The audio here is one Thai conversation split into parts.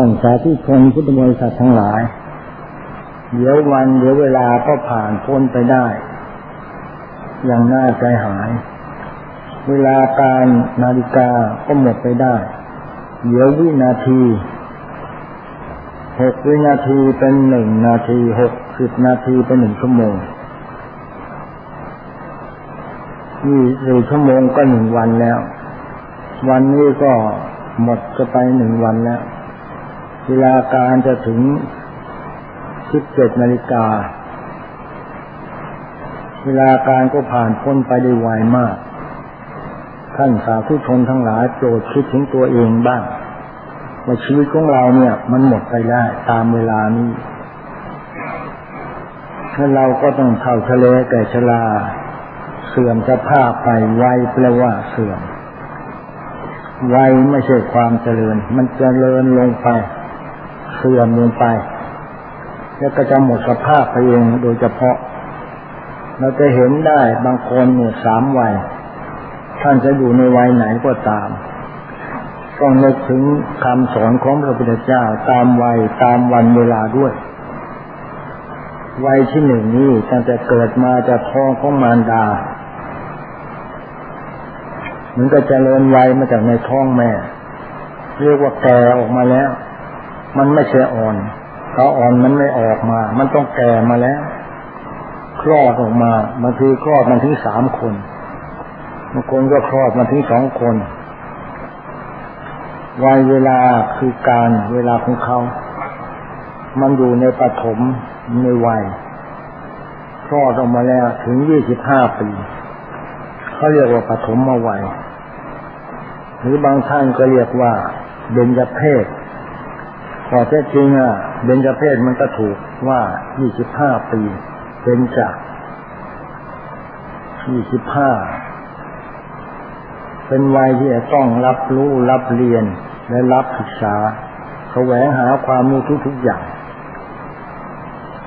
ท่านสาธุชนพุทธบริษัททั้งหลาย เดี๋ยววันเดี๋ยวเวลาก็ผ่านพ้นไปได้ อย่างน่าใจหาย เวลาการนาฬิกาก็หมดไปได้ เดี๋ยววินาทีหกวินาทีเป็นหนึ่งนาทีหกสิบนาทีเป็นหนึ่งชั่วโมงนี่สี่ชั่วโมงก็หนึ่งวันแล้ว วันนี้ก็หมดจะไปหนึ่งวันแล้ว เวลาการจะถึงสิบเจ็ดนาฬิกา เวลาการก็ผ่านพ้นไปได้ไวมาก ท่านสาธุชนทั้งหลายโปรดคิดถึงตัวเองบ้างว่าชีวิตของเราเนี่ย มันหมดไปได้ตามเวลานี้ถ้าเราก็ต้องเท่าทะเลแก่ชราเสื่อมสภาพไปไวแปลว่าเสื่อมไวไม่ใช่ความเจริญ มันเจริญลงไป เสื่อมลงไป แล้วก็จะหมดสภาพไปเองโดยเฉพาะ เราจะเห็นได้บางคนเนี่ยสามวัย ท่านจะอยู่ในวัยไหนก็ตามต้องนึกถึงคำสอนของพระพุทธเจ้าตามวัยตามวันเวลาด้วย วัยที่หนึ่งนี้ตั้งแต่เกิดมาจากท้องของมารดามันก็จเจริญวัยมาจากในท้องแม่ เรียกว่าแก่ออกมาแล้ว มันไม่ใช่อ่อนเขาอ่อนมันไม่ออกมา มันต้องแก่มาแล้ว คลอดออกมาบางทีคลอดมันถึงสามคนบางคนก็คลอดมาถึงสองคนวัยเวลาคือการเวลาของเขา มันอยู่ในปฐมในวัยคลอดออกมาแล้วถึงยี่สิบห้าปี เขาเรียกว่าปฐมมาวัย หรือบางท่านก็เรียกว่าเบญจเพศ พอแท้จริงอะเบญจเพศมันก็ถูกว่ายี่สิบห้าปีเป็นจากยี่สิบห้าเป็นวัยที่จะต้องรับรู้รับเรียนและรับศึกษาแสวงหาความรู้ทุกๆอย่าง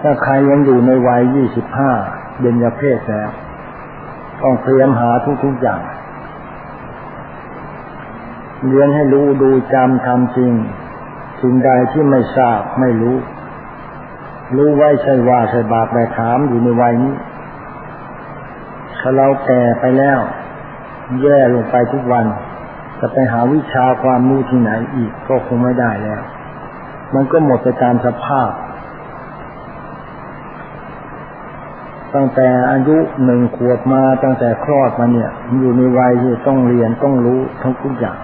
ถ้าใครยังอยู่ในวัยยี่สิบห้าเบญจเพศแล้วต้องเตรียมหาทุกๆอย่าง เรียนให้รู้ดูจำทำจริง สิ่งใดที่ไม่ทราบไม่รู้ รู้ไว้ใช่ว่าใช่บาปไปถามอยู่ในวัยนี้ถ้าเราแก่ไปแล้ว แย่ลงไปทุกวัน จะไปหาวิชาความรู้ที่ไหนอีกก็คงไม่ได้แล้ว มันก็หมดไปตามสภาพ ตั้งแต่อายุหนึ่งขวบมาตั้งแต่คลอดมาเนี่ย อยู่ในวัยที่ต้องเรียนต้องรู้ทั้งทุกอย่าง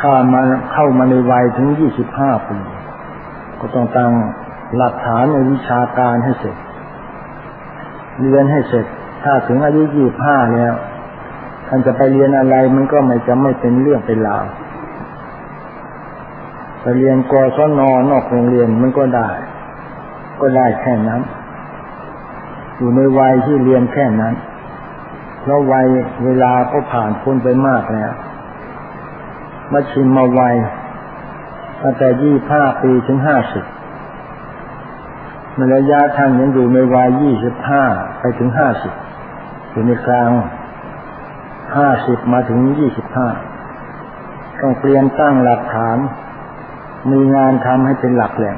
ข้ามาเข้ามาในวัยถึงยี่สิบห้าปี ก็ต้องตั้งหลักฐานในวิชาการให้เสร็จ เรียนให้เสร็จ ถ้าถึงอายุยี่ห้าแล้วท่านจะไปเรียนอะไรมันก็ไม่จะไม่เป็นเรื่องเป็นราวไปเรียนกศนนอกโรงเรียนมันก็ได้ ก็ได้แค่นั้น อยู่ในวัยที่เรียนแค่นั้น เพราะวัยเวลาก็ผ่านพ้นไปมากแล้ว มาชิมมาไวตั้งแต่ยี่ห้าปีถึงห้าสิบในระยะทางยังอยู่ในวัยยี่สิบห้าไปถึงห้าสิบอยู่ในกลางห้าสิบมาถึงยี่สิบห้าต้องเตรียมตั้งหลักฐาน มีงานทำให้เป็นหลักแหล่ง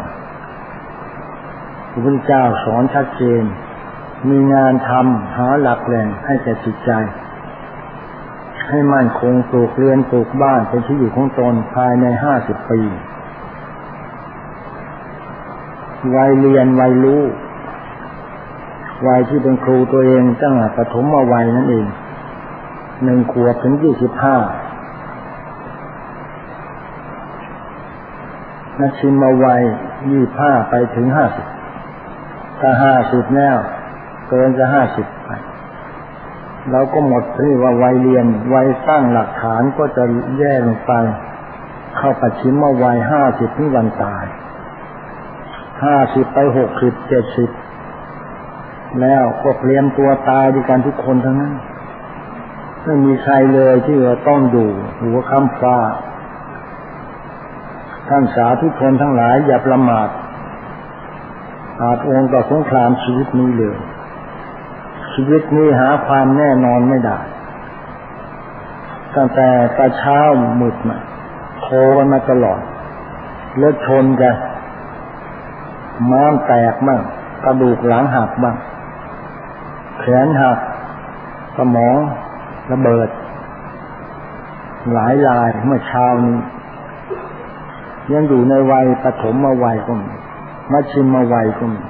พระพุทธเจ้าสอนชัดเจน มีงานทำหาหลักแหล่งให้แก่จิตใจ ให้มั่นคงปลูกเรือนปลูกบ้านเป็นที่อยู่ของตนภายในห้าสิบปีวัยเรียนวัยรู้วัยที่เป็นครูตัวเองตั้งแต่ปฐมมาวัยนั่นเองหนึ่งขวบถึงยี่สิบห้านัชิมมาวัยยี่ห้าไปถึงห้าสิบถ้าห้าสิบแล้ว เกินจะห้าสิบไป เราก็หมดที่ว่าวัยเรียนวัยสร้างหลักฐานก็จะแย่ลงไป เข้าปัจฉิมมาวัยห้าสิบที่วันตายห้าสิบไปหกสิบเจ็ดสิบแล้วก็เตรียมตัวตายด้วยกันทุกคนทั้งนั้นไม่มีใครเลยที่จะต้องอยู่หัวคำฟ้าท่านสาธุชนทั้งหลายอย่าประมาทอาจองค์ต่อสงครามชีวิตนี้เลย ชีวิตนี้หาความแน่นอนไม่ได้ ตั้งแต่ตาเช้ามืดมากันมาตลอดรถชนกันม้ามแตกบ้างกระดูกหลังหักบ้างแขนหัก สมองระเบิด หลายลายเมื่อเช้านี้ ยังอยู่ในวัยปฐมมาวัยก็มีมัชิมมาวัยก็มี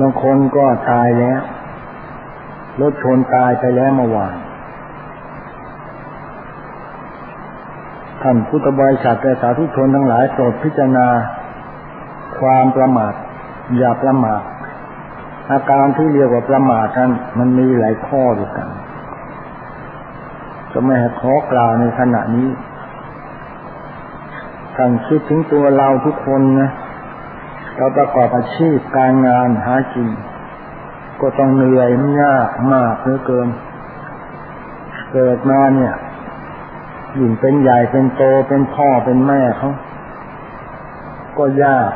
บางคนก็ตายแล้วรถชนตายไปแล้วเมื่อวานท่านพุทธบริษัทและสาธุชนทั้งหลายโปรดพิจารณา ความประมาท อย่าประมาทอาการที่เรียกว่าประมาทนั้นมันมีหลายข้อด้วยกัน จะไม่ให้ขอกล่าวในขณะนี้ท่านคิดถึงตัวเราทุกคนนะ เราประกอบอาชีพการงานหากินก็ต้องเหนื่อยยากมากเหลือเกิน เกิดมาเนี่ยยิ่งเป็นใหญ่เป็นโตเป็นพ่อเป็นแม่เขาก็ยาก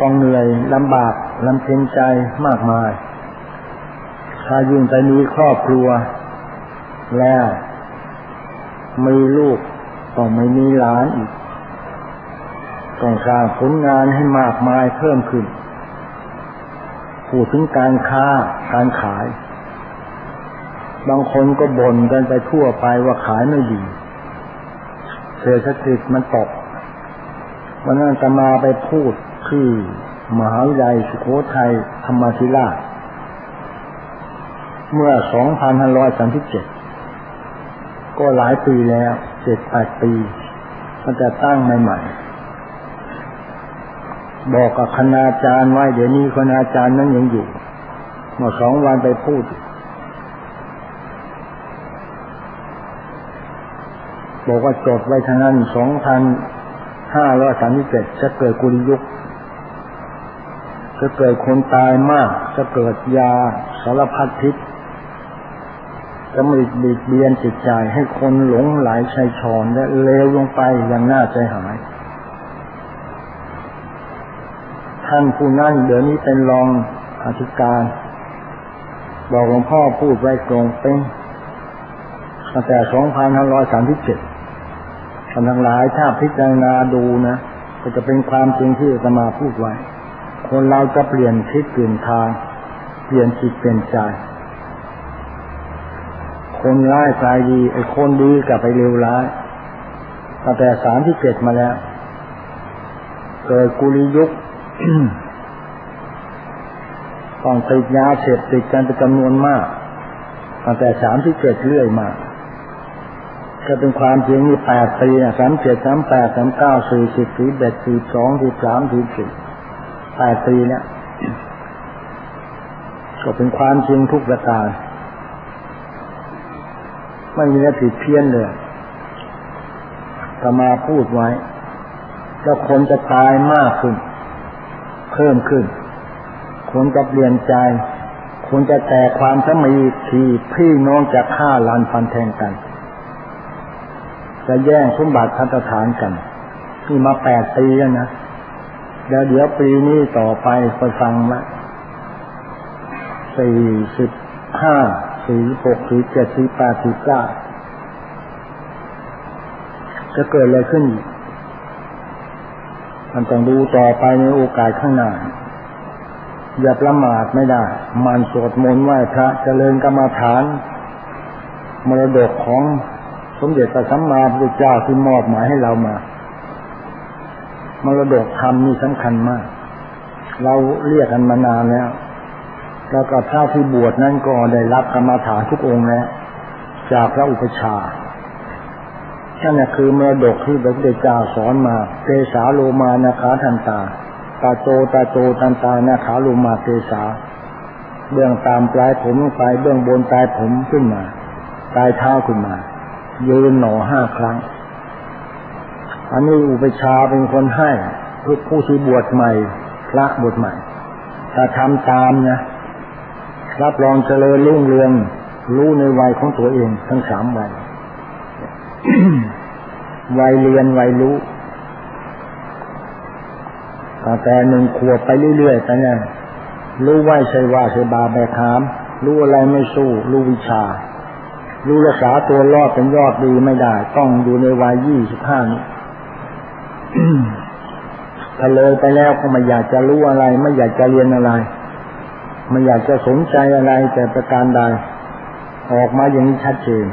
ต้องเหนื่อยลำบากลำเพ็ญใจมากมาย ถ้ายิ่งไปมีครอบครัว แล้วมีลูกต้องไม่มีหลานอีก ต้องสร้างผลงานให้มากมายเพิ่มขึ้นพูดถึงการค้าการขาย บางคนก็บ่นกันไปทั่วไปว่าขายไม่ดีเศรษฐกิจมันตกวันนั้นจะมาไปพูดที่มหาวิทยาลัยสุโขทัยธรรมศิลาเมื่อ 2537 ก็หลายปีแล้ว เจ็ดแปดปี มันจะตั้งใหม่ๆ บอกกับคณาจารย์ไว้เดี๋ยวนี้คณาจารย์นั้นยังอยู่เมื่อสองวันไปพูด บอกว่าจดไว้ทางนั้นสองพันห้าร้อยสามสิบเจ็ดจะเกิดกุลยุคจะเกิดคนตายมาก จะเกิดยาสารพัดพิษจะมีบีบเบียนจิตใจให้คนหลงไหลชัยชอนและเลวลงไปอย่างน่าใจหาย ท่านผู้นั้นเดี๋ยวนี้เป็นรองอธิการ บอกหลวงพ่อพูดไว้ตรงเป็นตั้งแต่2537ท่านทั้งหลายถ้าพิจารณาดูนะก็จะเป็นความจริงที่จะมาพูดไว้ คนเราจะเปลี่ยนทิศเปลี่ยนทาง เปลี่ยนจิตเปลี่ยนใจคนร้ายกลายดีไอ้คนดีกลับไปเร็วร้ายตั้งแต่สามที่เจ็ดมาแล้ว เกิดกุลิยุค ต้องติดยาเสพติดกันเป็นจำนวนมากตั้งแต่สามที่เจ็ดเรื่อยมาก็เป็นความจริงนี่แปดปีสามเจ็ดสามแปดสามเก้าสี่สิบสี่เบ็ดสี่สองสี่สามสี่สี่แปดปีเนี่ยก็เป็นความจริงทุกประการไม่มีอะไรผิดเพี้ยนเลยตมาพูดไว้แล้วคนจะตายมากขึ้น เพิ่มขึ้นคนจะเปลี่ยนใจคนจะแตกความสมีทีพี่น้องจะฆ่าลานฟันแทงกัน จะแย่งสมบัติพัฒฐานกันนี่มาแปดปีแล้วนะแล้วเดี๋ยวปีนี้ต่อไปไปฟังละสี่สิบห้าสี่หกสี่เจ็ดสี่แปดสี่เก้าจะเกิดอะไรขึ้นอีก มันต้องดูต่อไปในโอกาสข้างหน้า อย่าประมาทไม่ได้ มันสวดมนต์ไหว้พระเจริญกรรมฐาน มรดกของสมเด็จพระสัมมาสัมพุทธเจ้าที่มอบหมายให้เรามา มรดกธรรมนี่สำคัญมาก เราเรียกกันมานานแล้วแล้วก็พระที่บวชนั่นก็ได้รับกรรมฐานทุกองค์แล้วจากพระอุปชา นั่นคือมรดกที่พระพุทธเจ้าสอนมาเตสาโลมานาคาทันตาตาโตตาโตตันตานาขาโลมาเตสาเบื้องตามปลายผมไปเบื้องบนปลายผมขึ้นมาปลายเท้าขึ้นมา ยืนหนอห้าครั้ง อันนี้อุปชาเป็นคนให้ทุกผู้ที่บวชใหม่พระบวชใหม่ ถ้าทำตามนะรับรองเจริญรุ่งเรืองรู้ในวัยของตัวเองทั้งสามวัย วัยเรียนวัยรู้ตั้งแต่หนึ่งขวบไปเรื่อยๆไปเนี่ยรู้ไหวใช่ว่าใช่บาแบกหาม รู้อะไรไม่สู้ รู้วิชา รู้รักษาตัวรอดเป็นยอดดีไม่ได้ ต้องอยู่ในวัยยี่สิบห้านี้ถ้าเลยไปแล้วก็ไม่อยากจะรู้อะไร ไม่อยากจะเรียนอะไร ไม่อยากจะสนใจอะไรแต่ประการใดออกมาอย่างนี้ชัดเจน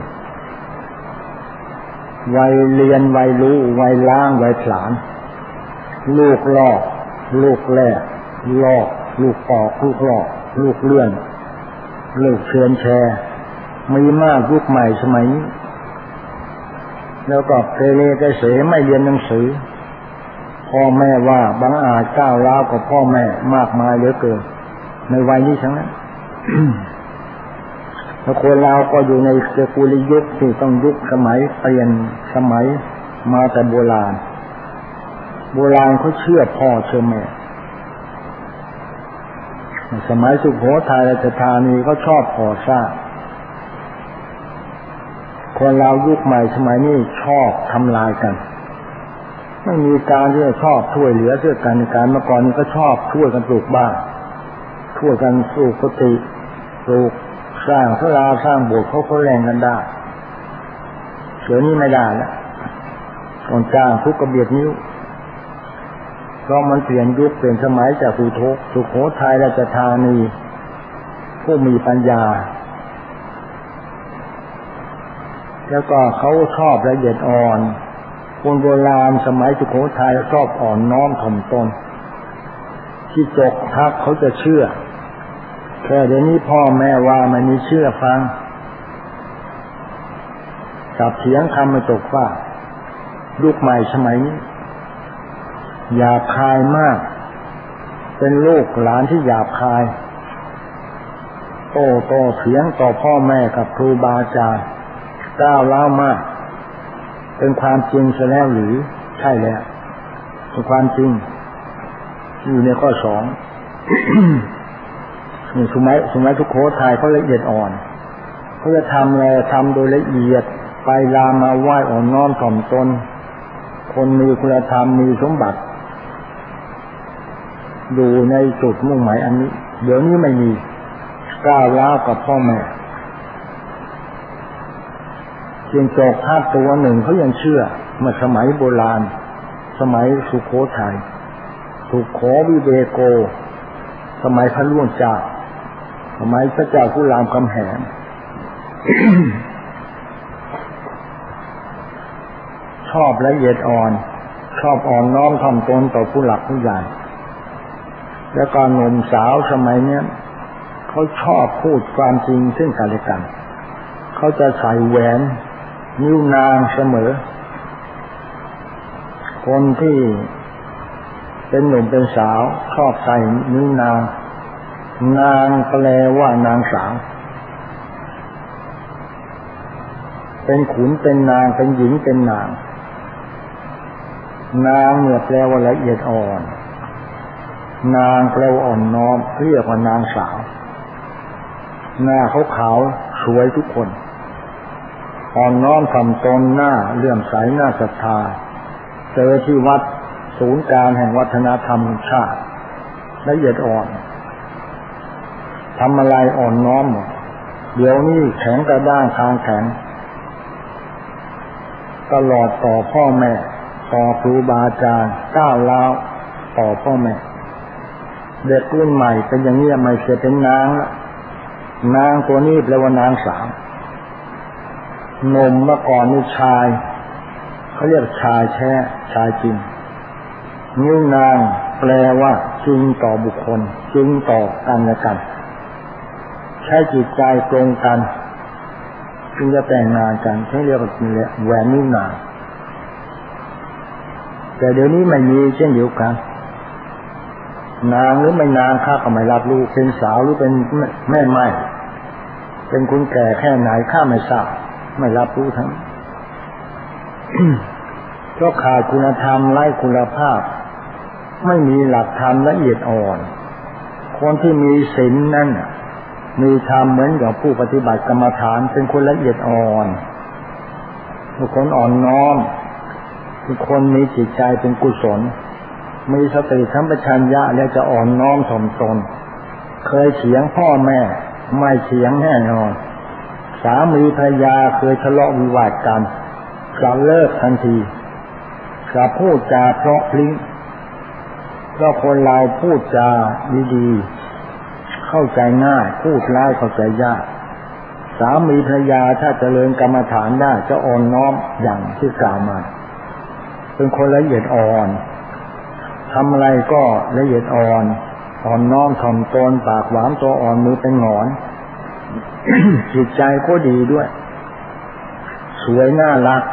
วัยเรียนวัยรู้วัยล้างวัยผลาน ลูกลอก ลูกแรกลอก ลูกปอกลูกลอก ลูกเลื่อน ลูกเชิญแชร์มีมากยุคใหม่สมัยนี้ แล้วก็เกเรเกเสไม่เรียนหนังสือ พ่อแม่ว่าบางอาจก้าวร้าวกับพ่อแม่มากมายเหลือเกินในวัยนี้ทั้งนั้น แล้วคนเราก็อยู่ในเสกุลยุคที่ต้องยุคสมัยเปลี่ยนสมัยมาแต่โบราณ โบราณเขาเชื่อพ่อเชื่อแม่ สมัยสุโขทัยราชธานีเขาชอบก่อสร้างคนเรายุคใหม่สมัยนี้ชอบทำลายกันไม่มีการที่จะชอบช่วยเหลือเชื่อกันในการเมื่อก่อนนี้ก็ชอบช่วยกันปลูกบ้านช่วยกันปลูกกติปลูก สร้างพระราสร้างโบสถ์เขาเขาแรงกันได้เดี๋ยวนี้ไม่ได้แล้วคนจ้างทุกกระเบียดนิ้วเพราะมันเปลี่ยนยุคเปลี่ยนสมัยจากสุโขสุโขทัยราชธานี ผู้มีปัญญา แล้วก็เขาชอบละเอียดอ่อนคนโบราณสมัยสุโขทัยชอบอ่อนน้อมถ่อมตนที่จกทักเขาจะเชื่อ แค่เดี๋ยวนี้พ่อแม่ว่ามันมีเชื่อฟังกับเถียงคำมาจกว่ายุคใหม่สมัยนี้หยาบคายมาก เป็นลูกหลานที่หยาบคายโตโตเถียงต่อพ่อแม่กับครูบาอาจารย์ก้าวล้ามาก เป็นความจริงซะแล้วหรือใช่แล้วเป็นความจริง อยู่ในข้อสอง นี่สมัยสมัยทุกโคทายเขาละเอียดอ่อนเขาจะทำอะไรทำโดยละเอียดไปลามาไหว้อ่อนน้อมถ่อมตน คนมีคุณธรรมมีสมบัติ อยู่ในจุดมุ่งหมายอันนี้ เดี๋ยวนี้ไม่มีก้าวล้าวกับพ่อแม่จียงจอกภาพตัวหนึ่งเขายังเชื่อมื่อสมัยโบราณ สมัยสุโขทัยสุโขวิเดโก สมัยพระล่วงจ่า มัยพระเจ้ากุลามคำแหงชอบละเอียดอ่อน ชอบอ่อนน้อมทำตนต่อผู้หลักผู้ใหญ่แล้วก็หนุ่มสาวสมัยเนี้ยเขาชอบพูดความจริงซึ่งกันและกัน เขาจะใส่แหวน นิ้วนางเสมอ คนที่เป็นหนุ่มเป็นสาวชอบใส่นิ้วนาง นางแปลว่านางสาว เป็นขุนเป็นนางเป็นหญิงเป็นนาง นางเนี่ยแปลว่าละเอียดอ่อน นางแปลว่าอ่อนน้อมเรียกว่านางสาว หน้าเขาขาวสวยทุกคน อ่อนน้อมทำตนหน้าเลื่อมใสหน้าศรัทธา เจอที่วัดศูนย์การแห่งวัฒนธรรมชาติละเอียดอ่อน ทำอะไรอ่อนน้อม เดี๋ยวนี้แข็งกระด้างทางแข็ง ตลอดต่อพ่อแม่ ต่อครูบาอาจารย์ก้าวล้าวต่อพ่อแม่ เด็กรุ่นใหม่เป็นอย่างนี้ไม่เสียเป็นนางละนางตัวนี้แปลว่านางสาวนมเมื่อก่อนนี่ชายเขาเรียกชายแท้ชายจริงนิ้วนางแปลว่าจริงต่อบุคคลจริงต่อกันและกัน ใช้จิตใจตรงกันจึงจะแต่งงานกันใช้เรียกว่าแหวนนิ้วนางแต่เดี๋ยวนี้ไม่มีเช่นเดียวกัน นางหรือไม่นางข้าก็ไม่รับรู้เป็นสาวหรือเป็นแม่ไม้เป็นคุณแก่แค่ไหนข้าไม่ทราบไม่รับรู้ทั้งเพราะขาดคุณธรรมไร้คุณภาพ ไม่มีหลักธรรมละเอียดอ่อน คนที่มีศีลนั่น มีธรรมเหมือนกับผู้ปฏิบัติกรรมฐานเป็นคนละเอียดอ่อนบุคคลอ่อนน้อมคือคนมีจิตใจเป็นกุศล มีสติสัมปชัญญะแล้วจะอ่อนน้อมถ่อมตน เคยเฉียงพ่อแม่ ไม่เฉียงแน่นอน สามีภรรยาเคยทะเลาะวิวาทกันจะเลิกทันทีจะพูดจาเพราะพลิ้งก็คนเราพูดจาดีๆ เข้าใจง่าย พูดร้ายเข้าใจยาก สามีภรรยาถ้าเจริญกรรมฐานได้จะอ่อนน้อมอย่างที่กล่าวมาเป็นคนละเอียดอ่อนทำอะไรก็ละเอียดอ่อนอ่อนน้อมถ่อมตนปากหวานตัวอ่อนมือเป็นหงอนจิตใจก็ดีด้วย สวยน่ารัก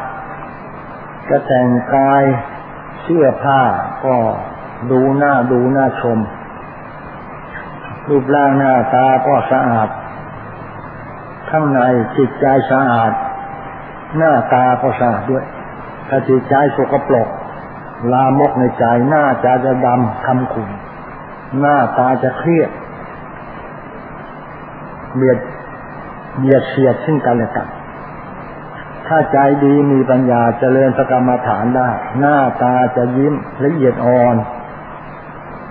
จะแต่งกายเสื้อผ้าก็ดูหน้าดูหน้าชม รูปร่างหน้าตาก็สะอาด ข้างในจิตใจสะอาด หน้าตาก็สะอาดด้วย ถ้าจิตใจสกปรกลามกในใจหน้าจะจะดำคำขุ่นหน้าตาจะเครียดเบียดเบียดเสียดซึ่งกันและกัน ถ้าใจดีมีปัญญาเจริญสกรรมฐานได้ หน้าตาจะยิ้มละเอียดอ่อน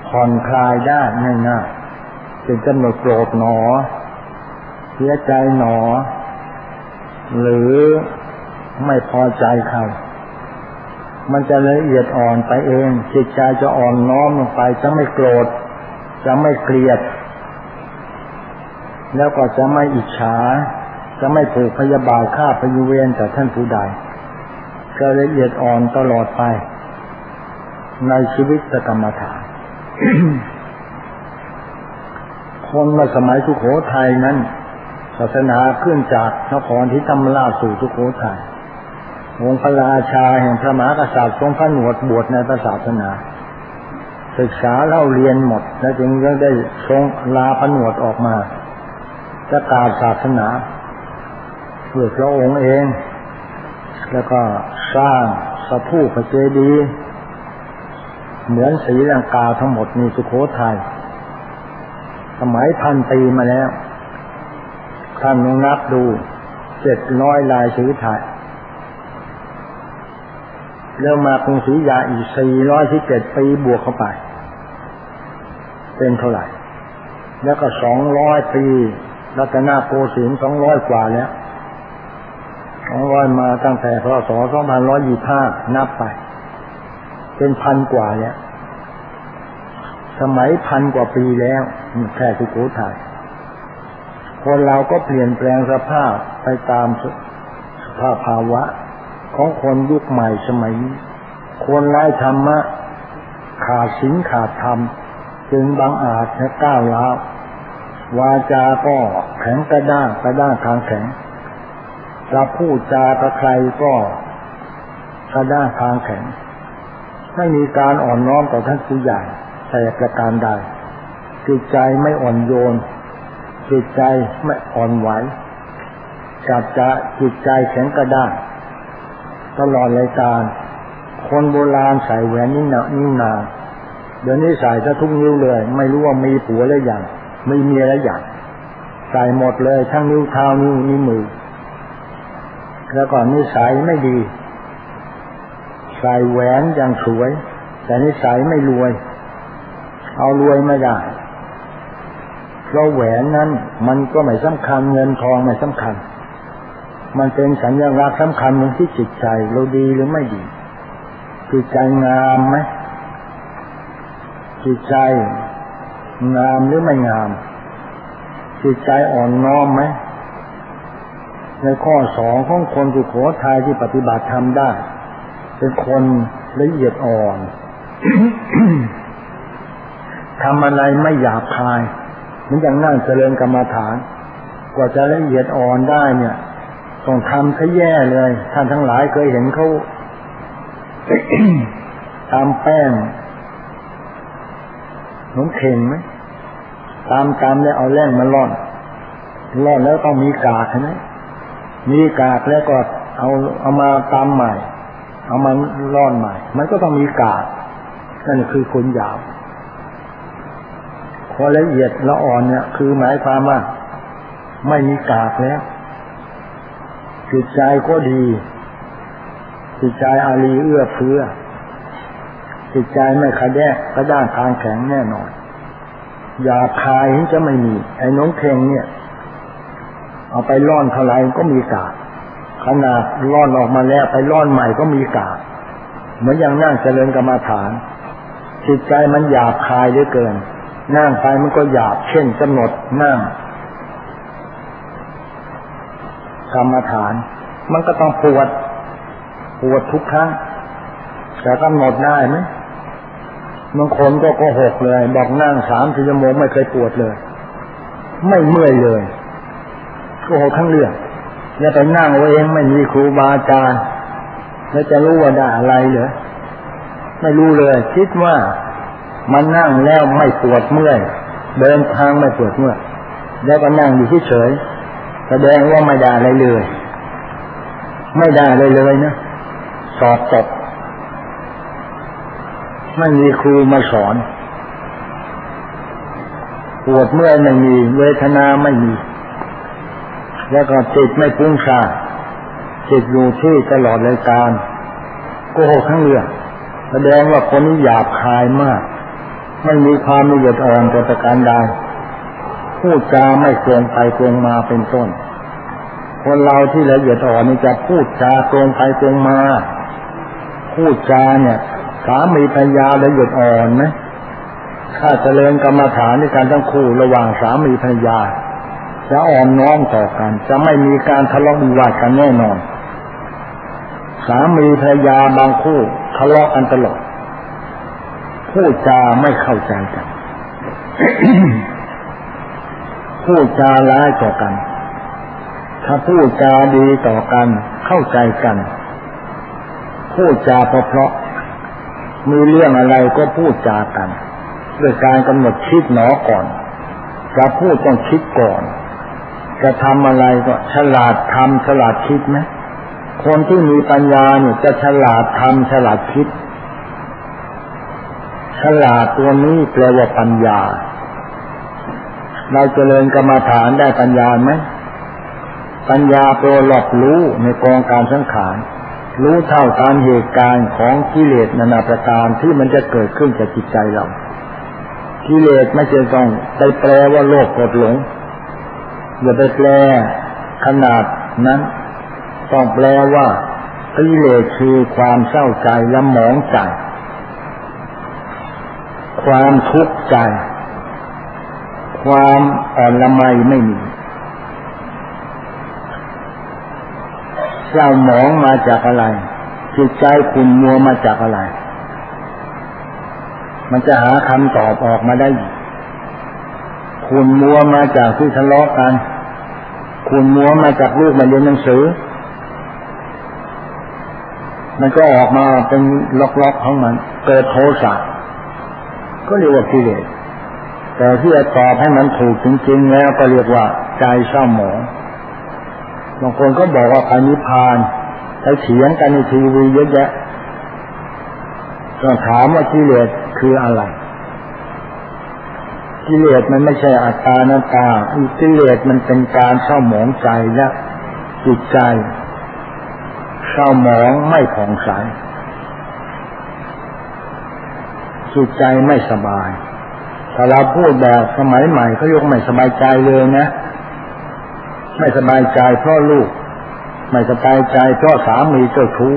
ผ่อนคลายได้ง่ายๆ เป็นกำหนดโกรธหนอ เสียใจหนอ หรือไม่พอใจใครมันจะละเอียดอ่อนไปเอง จิตใจจะอ่อนน้อมลงไป จะไม่โกรธ จะไม่เกลียด แล้วก็จะไม่อิจฉา จะไม่ผูกพยาบาทฆ่าพยุเวนแต่ท่านผู้ใดจะละเอียดอ่อนตลอดไป ในชีวิตกรรมฐาน คนมาสมัยสุโขทัยนั้น ศาสนาขึ้นจากนครที่ธรราสู่สุโขทัยองค์พระราชาแห่งพระมหากษัตริย์ทรงพระหนวดบวชในพระศาสนา ศึกษาเล่าเรียนหมด แล้วจึงได้ทรงลาพระหนวดออกมาจะกาศาสนาเพื่อพระองค์เอง แล้วก็สร้างสถูพระเจดีย์เหมือนสีลังกาทั้งหมดมีสุโขทัย สมัยพันปีมาแล้วท่านลองนับดูเจ็ดร้อยลายสือไทยแล้วมากรุงศรียาอีกสี่ร้อยสิบเจ็ดปีบวกเข้าไป เป็นเท่าไหร่ แล้วก็สองร้อยปีรัตนโกสินทร์สองร้อยกว่าแล้วสองร้อยมาตั้งแต่พศสองพันร้อยยี่ห้านับไป เป็นพันกว่าแล้ว สมัยพันกว่าปีแล้ว แค่สุโขทัยคนเราก็เปลี่ยนแปลงสภาพไปตามสภาพภาวะ ของคนยุคใหม่สมัยนี้คนไร้ธรรมะ ขาดศีลขาดธรรม จึงบังอาจและก้าวร้าววาจาก็แข็งกระด้างกระด้างทางแข็งจะพูดจากับใครก็กระด้างทางแข็งไม่มีการอ่อนน้อมต่อท่านผู้ใหญ่แต่ประการใด จิตใจไม่อ่อนโยน จิตใจไม่อ่อนไหวจับจะจิตใจแข็งกระด้างตลอดรายการ คนโบราณใส่แหวนนี่หนานี่นาเดี๋ยวนี้ใส่จะทุกนิ้วเลย ไม่รู้ว่ามีผัวแล้วอย่างไม่มีแล้วอย่างใส่หมดเลยทั้งนิ้วเท้านิ้วนิ้วมือ แล้วก่อนนิสัยไม่ดี ใส่แหวนอย่างสวย แต่นิสัยไม่รวย เอารวยไม่ได้ เพราะแหวนนั้น มันก็ไม่สำคัญเงินทองไม่สำคัญ มันเป็นสัญลักษณ์สำคัญหนึ่งที่จิตใจเราดีหรือไม่ดีจิตใจงามไหมจิตใจงามหรือไม่งาม จิตใจอ่อนน้อมไหมในข้อสองของคนสุโขทัยที่ปฏิบัติทำได้ เป็นคนละเอียดอ่อนทำอะไรไม่หยาบคาย มันอย่างนั่งเจริญกรรมฐาน กว่าจะละเอียดอ่อนได้เนี่ย ต้องทำซะแย่เลย ท่านทั้งหลายเคยเห็นเขาตามแป้งหนมเข่งไหมตามตามแล้วเอาแร่งมาล่อนล่อนแล้วต้องมีกากใช่ไหมมีกากแล้วก็เอาเอามาตามใหม่ เอามาล่อนใหม่ มันก็ต้องมีกากนั่นคือคนยาว พอละเอียดละอ่อนเนี่ย คือหมายความว่า ไม่มีกากแล้วจิตใจก็ดีจิตใจอารีเอื้อเฟื้อจิตใจไม่ขดแยกกระด้างทางแข็งแน่นอนอย่าคายจะไม่มี ไอ้น้องเพงเนี่ย เอาไปร่อนเท่าไรก็มีกาดขนาดร่อนออกมาแล้วไปร่อนใหม่ก็มีกาดเหมือนอย่างนั่งเจริญกรรมาฐานจิตใจมันหยาบคายเหลือเกิน นั่งไปมันก็หยาบเช่นกำหนดนั่งกรรมฐาน มันก็ต้องปวด ปวดทุกครั้งแต่กำหนดได้ไหมบางคนก็โกหกเลย บอกนั่งสามสี่ชั่วโมงไม่เคยปวดเลย ไม่เมื่อยเลยโกหกทั้งเรื่องอย่าไปนั่งเองไม่มีครูบาอาจารย์แล้วจะรู้ว่าได้อะไรเหรอไม่รู้เลย คิดว่า มันนั่งแล้วไม่ปวดเมื่อยเดินทางไม่ปวดเมื่อยแล้วก็นั่งอยู่เฉยแสดงว่าไม่ได้อะไรเลย ไม่ได้เลยเลยนะสอบตกไม่มีครูมาสอนปวดเมื่อยไม่มีเวทนาไม่มี แล้วก็จิตไม่พุ่งซ่าจิตอยู่ที่ตลอดรายการโกหกทั้งเรื่องแสดงว่าคนนี้หยาบคายมาก ไม่มีความละเอียดอ่อนแต่ประการใดพูดจาไม่ตรงไปตรงมาเป็นต้น คนเราที่ละเอียดอ่อนนี่จะพูดจาตรงไปตรงมา พูดจาเนี่ยสามีภรรยาละเอียดอ่อนไหมถ้าเจริญกรรมฐานในการทั้งคู่ระหว่างสามีภรรยา จะอ่อนน้อมต่อกัน จะไม่มีการทะเลาะวิวาทกันแน่นอน สามีภรรยาบางคู่ทะเลาะกันตลอด พูดจาไม่เข้าใจกันพูดจาร้ายต่อกัน ถ้าพูดจาดีต่อกัน เข้าใจกัน พูดจาเพราะมีเรื่องอะไรก็พูดจากันด้วยการกำหนดคิดหนอก่อน จะพูดต้องคิดก่อน จะทำอะไรก็ฉลาดทำฉลาดคิดไหมคนที่มีปัญญาเนี่ยจะฉลาดทำฉลาดคิด ฉลาดตัวนี้แปลว่าปัญญา เราเจริญกรรมฐานได้ปัญญาไหมปัญญาตัวหลอกรู้ในกองการสังขารรู้เท่าตามเหตุการณ์ของกิเลสนานาประการที่มันจะเกิดขึ้นกับจิตใจเรากิเลสไม่จะต้องไปแปลว่าโลกกดหลงอย่าไปแปลขนาดนั้น ต้องแปลว่ากิเลสคือความเศร้าใจและหมองใจ ความทุกข์ใจ ความอ่อนละไมไม่มีเศร้าหมองมาจากอะไร จิตใจขุ่นมัวมาจากอะไร มันจะหาคำตอบออกมาได้ขุ่นมัวมาจากที่ทะเลาะกันขุ่นมัวมาจากลูกมาเรียนหนังสือ มันก็ออกมาเป็นล็อกๆของมัน เกิดโทสะ ก็เรียกว่ากิเลสแต่ที่จะตอบให้มันถูกจริง ๆ แล้วก็เรียกว่าใจเศร้าหมองบางคนก็บอกว่าไปนิพพานไปเถียงกันในทีวีเยอะแยะก็ถามว่ากิเลสคืออะไร กิเลสมันไม่ใช่อัตตานาตากิเลสมันเป็นการเศร้าหมองใจและจิตใจเศร้าหมองไม่ผ่องใส จิตใจไม่สบาย ถ้าเราพูดแบบสมัยใหม่เขายกไม่สบายใจเลยนะ ไม่สบายใจเพราะลูก ไม่สบายใจเพราะสามีเจ้าชู้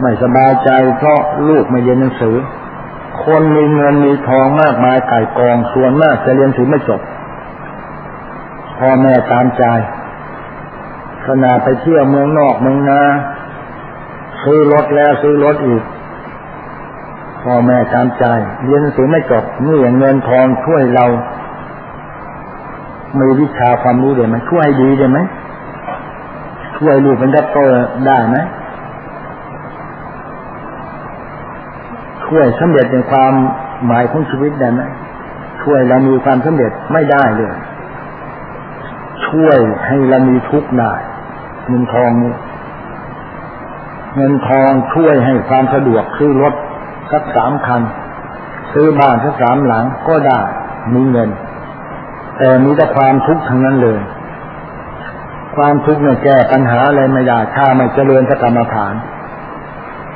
ไม่สบายใจเพราะลูกไม่เรียนหนังสือ คนมีเงินมีทองมากมายไก่กองส่วนมากจะเรียนถือไม่จบพ่อแม่ตามใจขณะไปเที่ยวเมืองนอกเมืองนาซื้อรถแล้วซื้อรถอีก พ่อแม่ตามใจเรียนหนังสือไม่จบเมื่อเงินทองช่วยเรามีวิชาความรู้เดี๋ยวมันช่วยดีได้ไหมช่วยลูกเป็นดับเบิลได้ไหมช่วยสำเร็จในความหมายของชีวิตได้ไหมช่วยเรามีความสำเร็จไม่ได้เลย ช่วยให้เรามีทุกข์ได้เงินทองนี้เงินทองช่วยให้ความสะดวกซื้อรถ สักสามคัน ซื้อบ้านสักสามหลังก็ได้มีเงิน แต่มีแต่ความทุกข์ทั้งนั้นเลย ความทุกข์เนี่ยแก้ปัญหาอะไรไม่ได้ถ้าไม่เจริญสกรรมฐาน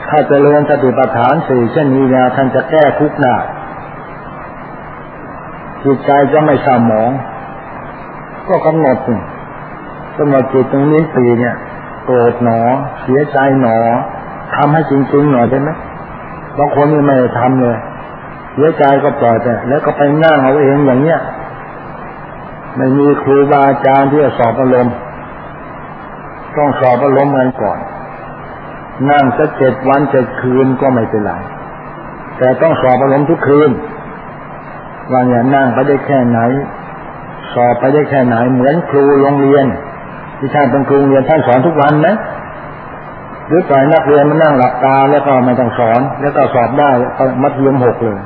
ถ้าเจริญสติปัฏฐานสี่เช่นนี้เนี่ยท่านจะแก้ทุกข์ได้จิตใจจะไม่เศร้าหมอง ก็กำหนดกำหนดจิตตรงนี้สี่เนี่ยโกรธหนอ เสียใจหนอทำให้จริงๆหน่อยได้ไหม บางคนไม่ได้ทำเลยเสียใจก็ปล่อยแต่แล้วก็ไปนั่งเอาเองอย่างเนี้ยไม่มีครูบาอาจารย์ที่จะสอบอารมณ์ต้องสอบอารมณ์กันก่อน นั่งสักเจ็ดวันเจ็ดคืนก็ไม่เป็นไรแต่ต้องสอบอารมณ์ทุกคืนว่าเนี่ยนั่งไปได้แค่ไหน สอบไปได้แค่ไหน เหมือนครูโรงเรียนที่ท่านเป็นครูโรงเรียนท่านสอนทุกวันนะ หรือปล่อยนักเรียนมานั่งหลับตาแล้วก็ไม่ต้องสอน แล้วก็สอบได้มัธยมหกเลย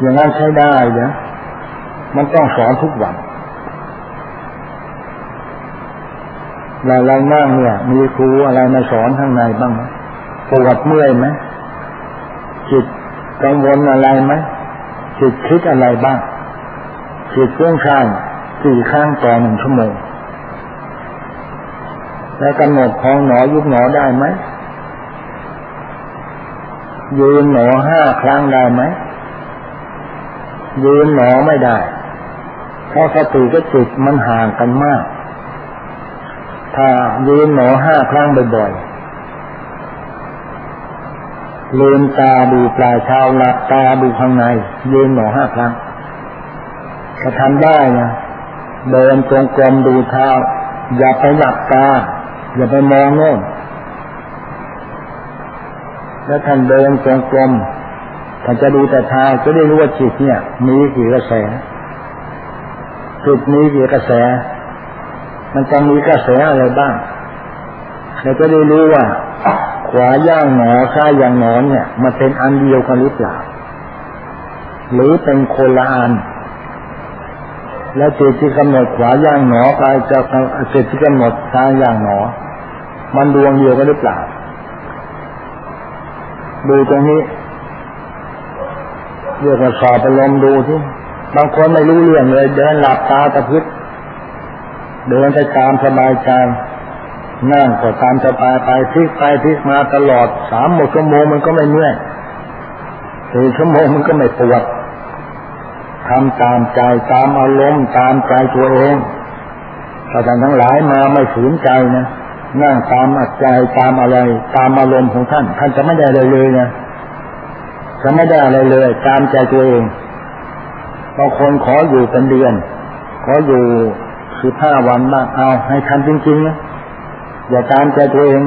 อย่างนั้นใช้ได้เนะมันต้องสอนทุกวันเราเรานั่งเนี่ย มีครูอะไรมาสอนข้างในบ้างไหมปวดเมื่อยไหมจิตกังวลอะไรไหมจิตคิดอะไรบ้างจิตเครื่องข้างสี่ข้างต่อหนึ่งชั่วโมง แล้วกำหนดพองหนอยุบหนอได้ไหมยืนหนอห้าครั้งได้ไหมยืนหนอไม่ได้ เพราะสติกับจิตมันห่างกันมาก ถ้ายืนหนอห้าครั้งบ่อยๆลืมตาดูปลายเท้าหลับตาดูข้างใน ยืนหนอห้าครั้งถ้าทำได้นะเดินตรงกลมดูเท้า อย่าไปหลับตา อย่าไปมองโน่นแล้วท่านเดินจงกรมท่านจะดูแต่ท้าจะได้รู้ว่าจิตเนี่ย มีกี่กระแสจิตมีกี่กระแส มันจะมีกระแสอะไรบ้างเราจะได้รู้ว่า ขวาย่างหนอซ้ายย่างหนอนเนี่ย มันเป็นอันเดียวกันหรือเปล่าหรือเป็นคนละอัน แล้วจิตที่กำหนดขวาย่างหนอกายจะจิตที่กำหนดซ้ายย่างหนอ มันดวงเดียวกันหรือเปล่าดูตรงนี้เรียกว่าสอบไปลมดูที่บางคนไม่รู้เรื่องเลย เดินหลับตาตะพึดเดินไปตามสบายใจนั่งก็ตามสบายไปพลิกไปพลิกมาตลอดสามหมดชั่วโมงมันก็ไม่เมื่อยสี่ชั่วโมงมันก็ไม่ปวดำตามใจตามอารมณ์ตามใจตัวเองถ้าท่านทั้งหลายมาไม่ฝืนใจนะนั่งตามอัจใจตามอะไร ตามอารมณ์ของท่าน ท่านจะไม่ได้อะไรเลยนะจะไม่ได้อะไรเลย ตามใจตัวเองบางคนขออยู่เป็นเดือน ขออยู่สิบห้าวันบ้างเอา ให้ทำจริงๆนะอย่าตามใจตัวเอง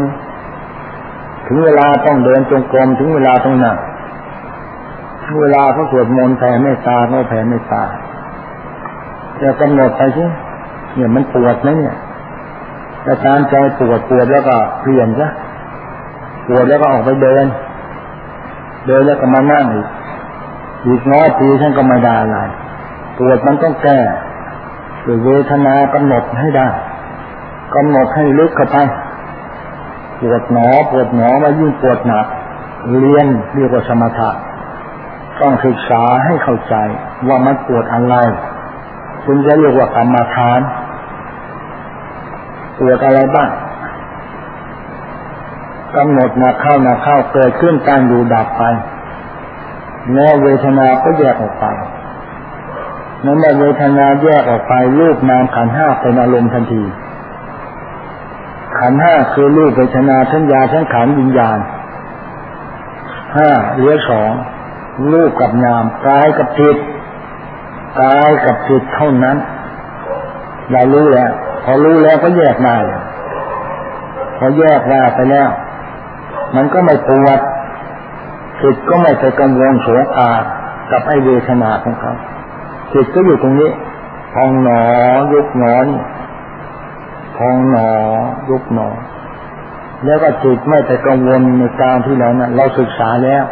ถึงเวลาต้องเดินจงกรมถึงเวลาต้องนั่ง เวลาเขาสวดมนต์แผ่เมตตาเขาแผ่เมตตาจะกำหนดไปสิเนี่ยมันปวดไหมเนี่ยถ้าการใจปวดปวดแล้วก็เปลี่ยนซะปวดแล้วก็ออกไปเดิน เดินแล้วก็มานั่งอีกอีกน้อยปีท่านก็ไม่ได้อะไรปวดมันต้องแก้หรือเวทนากำหนดให้ได้กำหนดให้ลึกเข้าไปปวดหนอปวดหนอมายิ่งปวดหนัก เรียนเรียกว่าสมถะ ต้องศึกษาให้เข้าใจว่ามันปวดอะไรคุณจะเรียกว่ากรรมฐานปวดอะไรบ้างกำหนดนาเข้านาเข้าเกิดขึ้นการอยู่ดับไปแม้เวทนาก็แยกออกไปเมื่อเวทนาแยกออกไปรูปนามขันห้าเป็นอารมณ์ทันที ขันห้าคือรูปเวทนาทั้งยาทั้งขันวิญญาณห้าเหลือสอง รูปกับนามกายกับจิตกายกับจิตเท่านั้น เรารู้แล้ว พอรู้แล้วก็แยกได้พอแยกได้ไปแล้ว มันก็ไม่ปวดจิตก็ไม่ไปกังวลโศกากับไอเวทนาของเขาจิตก็อยู่ตรงนี้พองหนอยุบหนอนพองหนอยุบหนอ แล้วก็จิตไม่ไปกังวลในการที่เรานะเราศึกษาแล้ว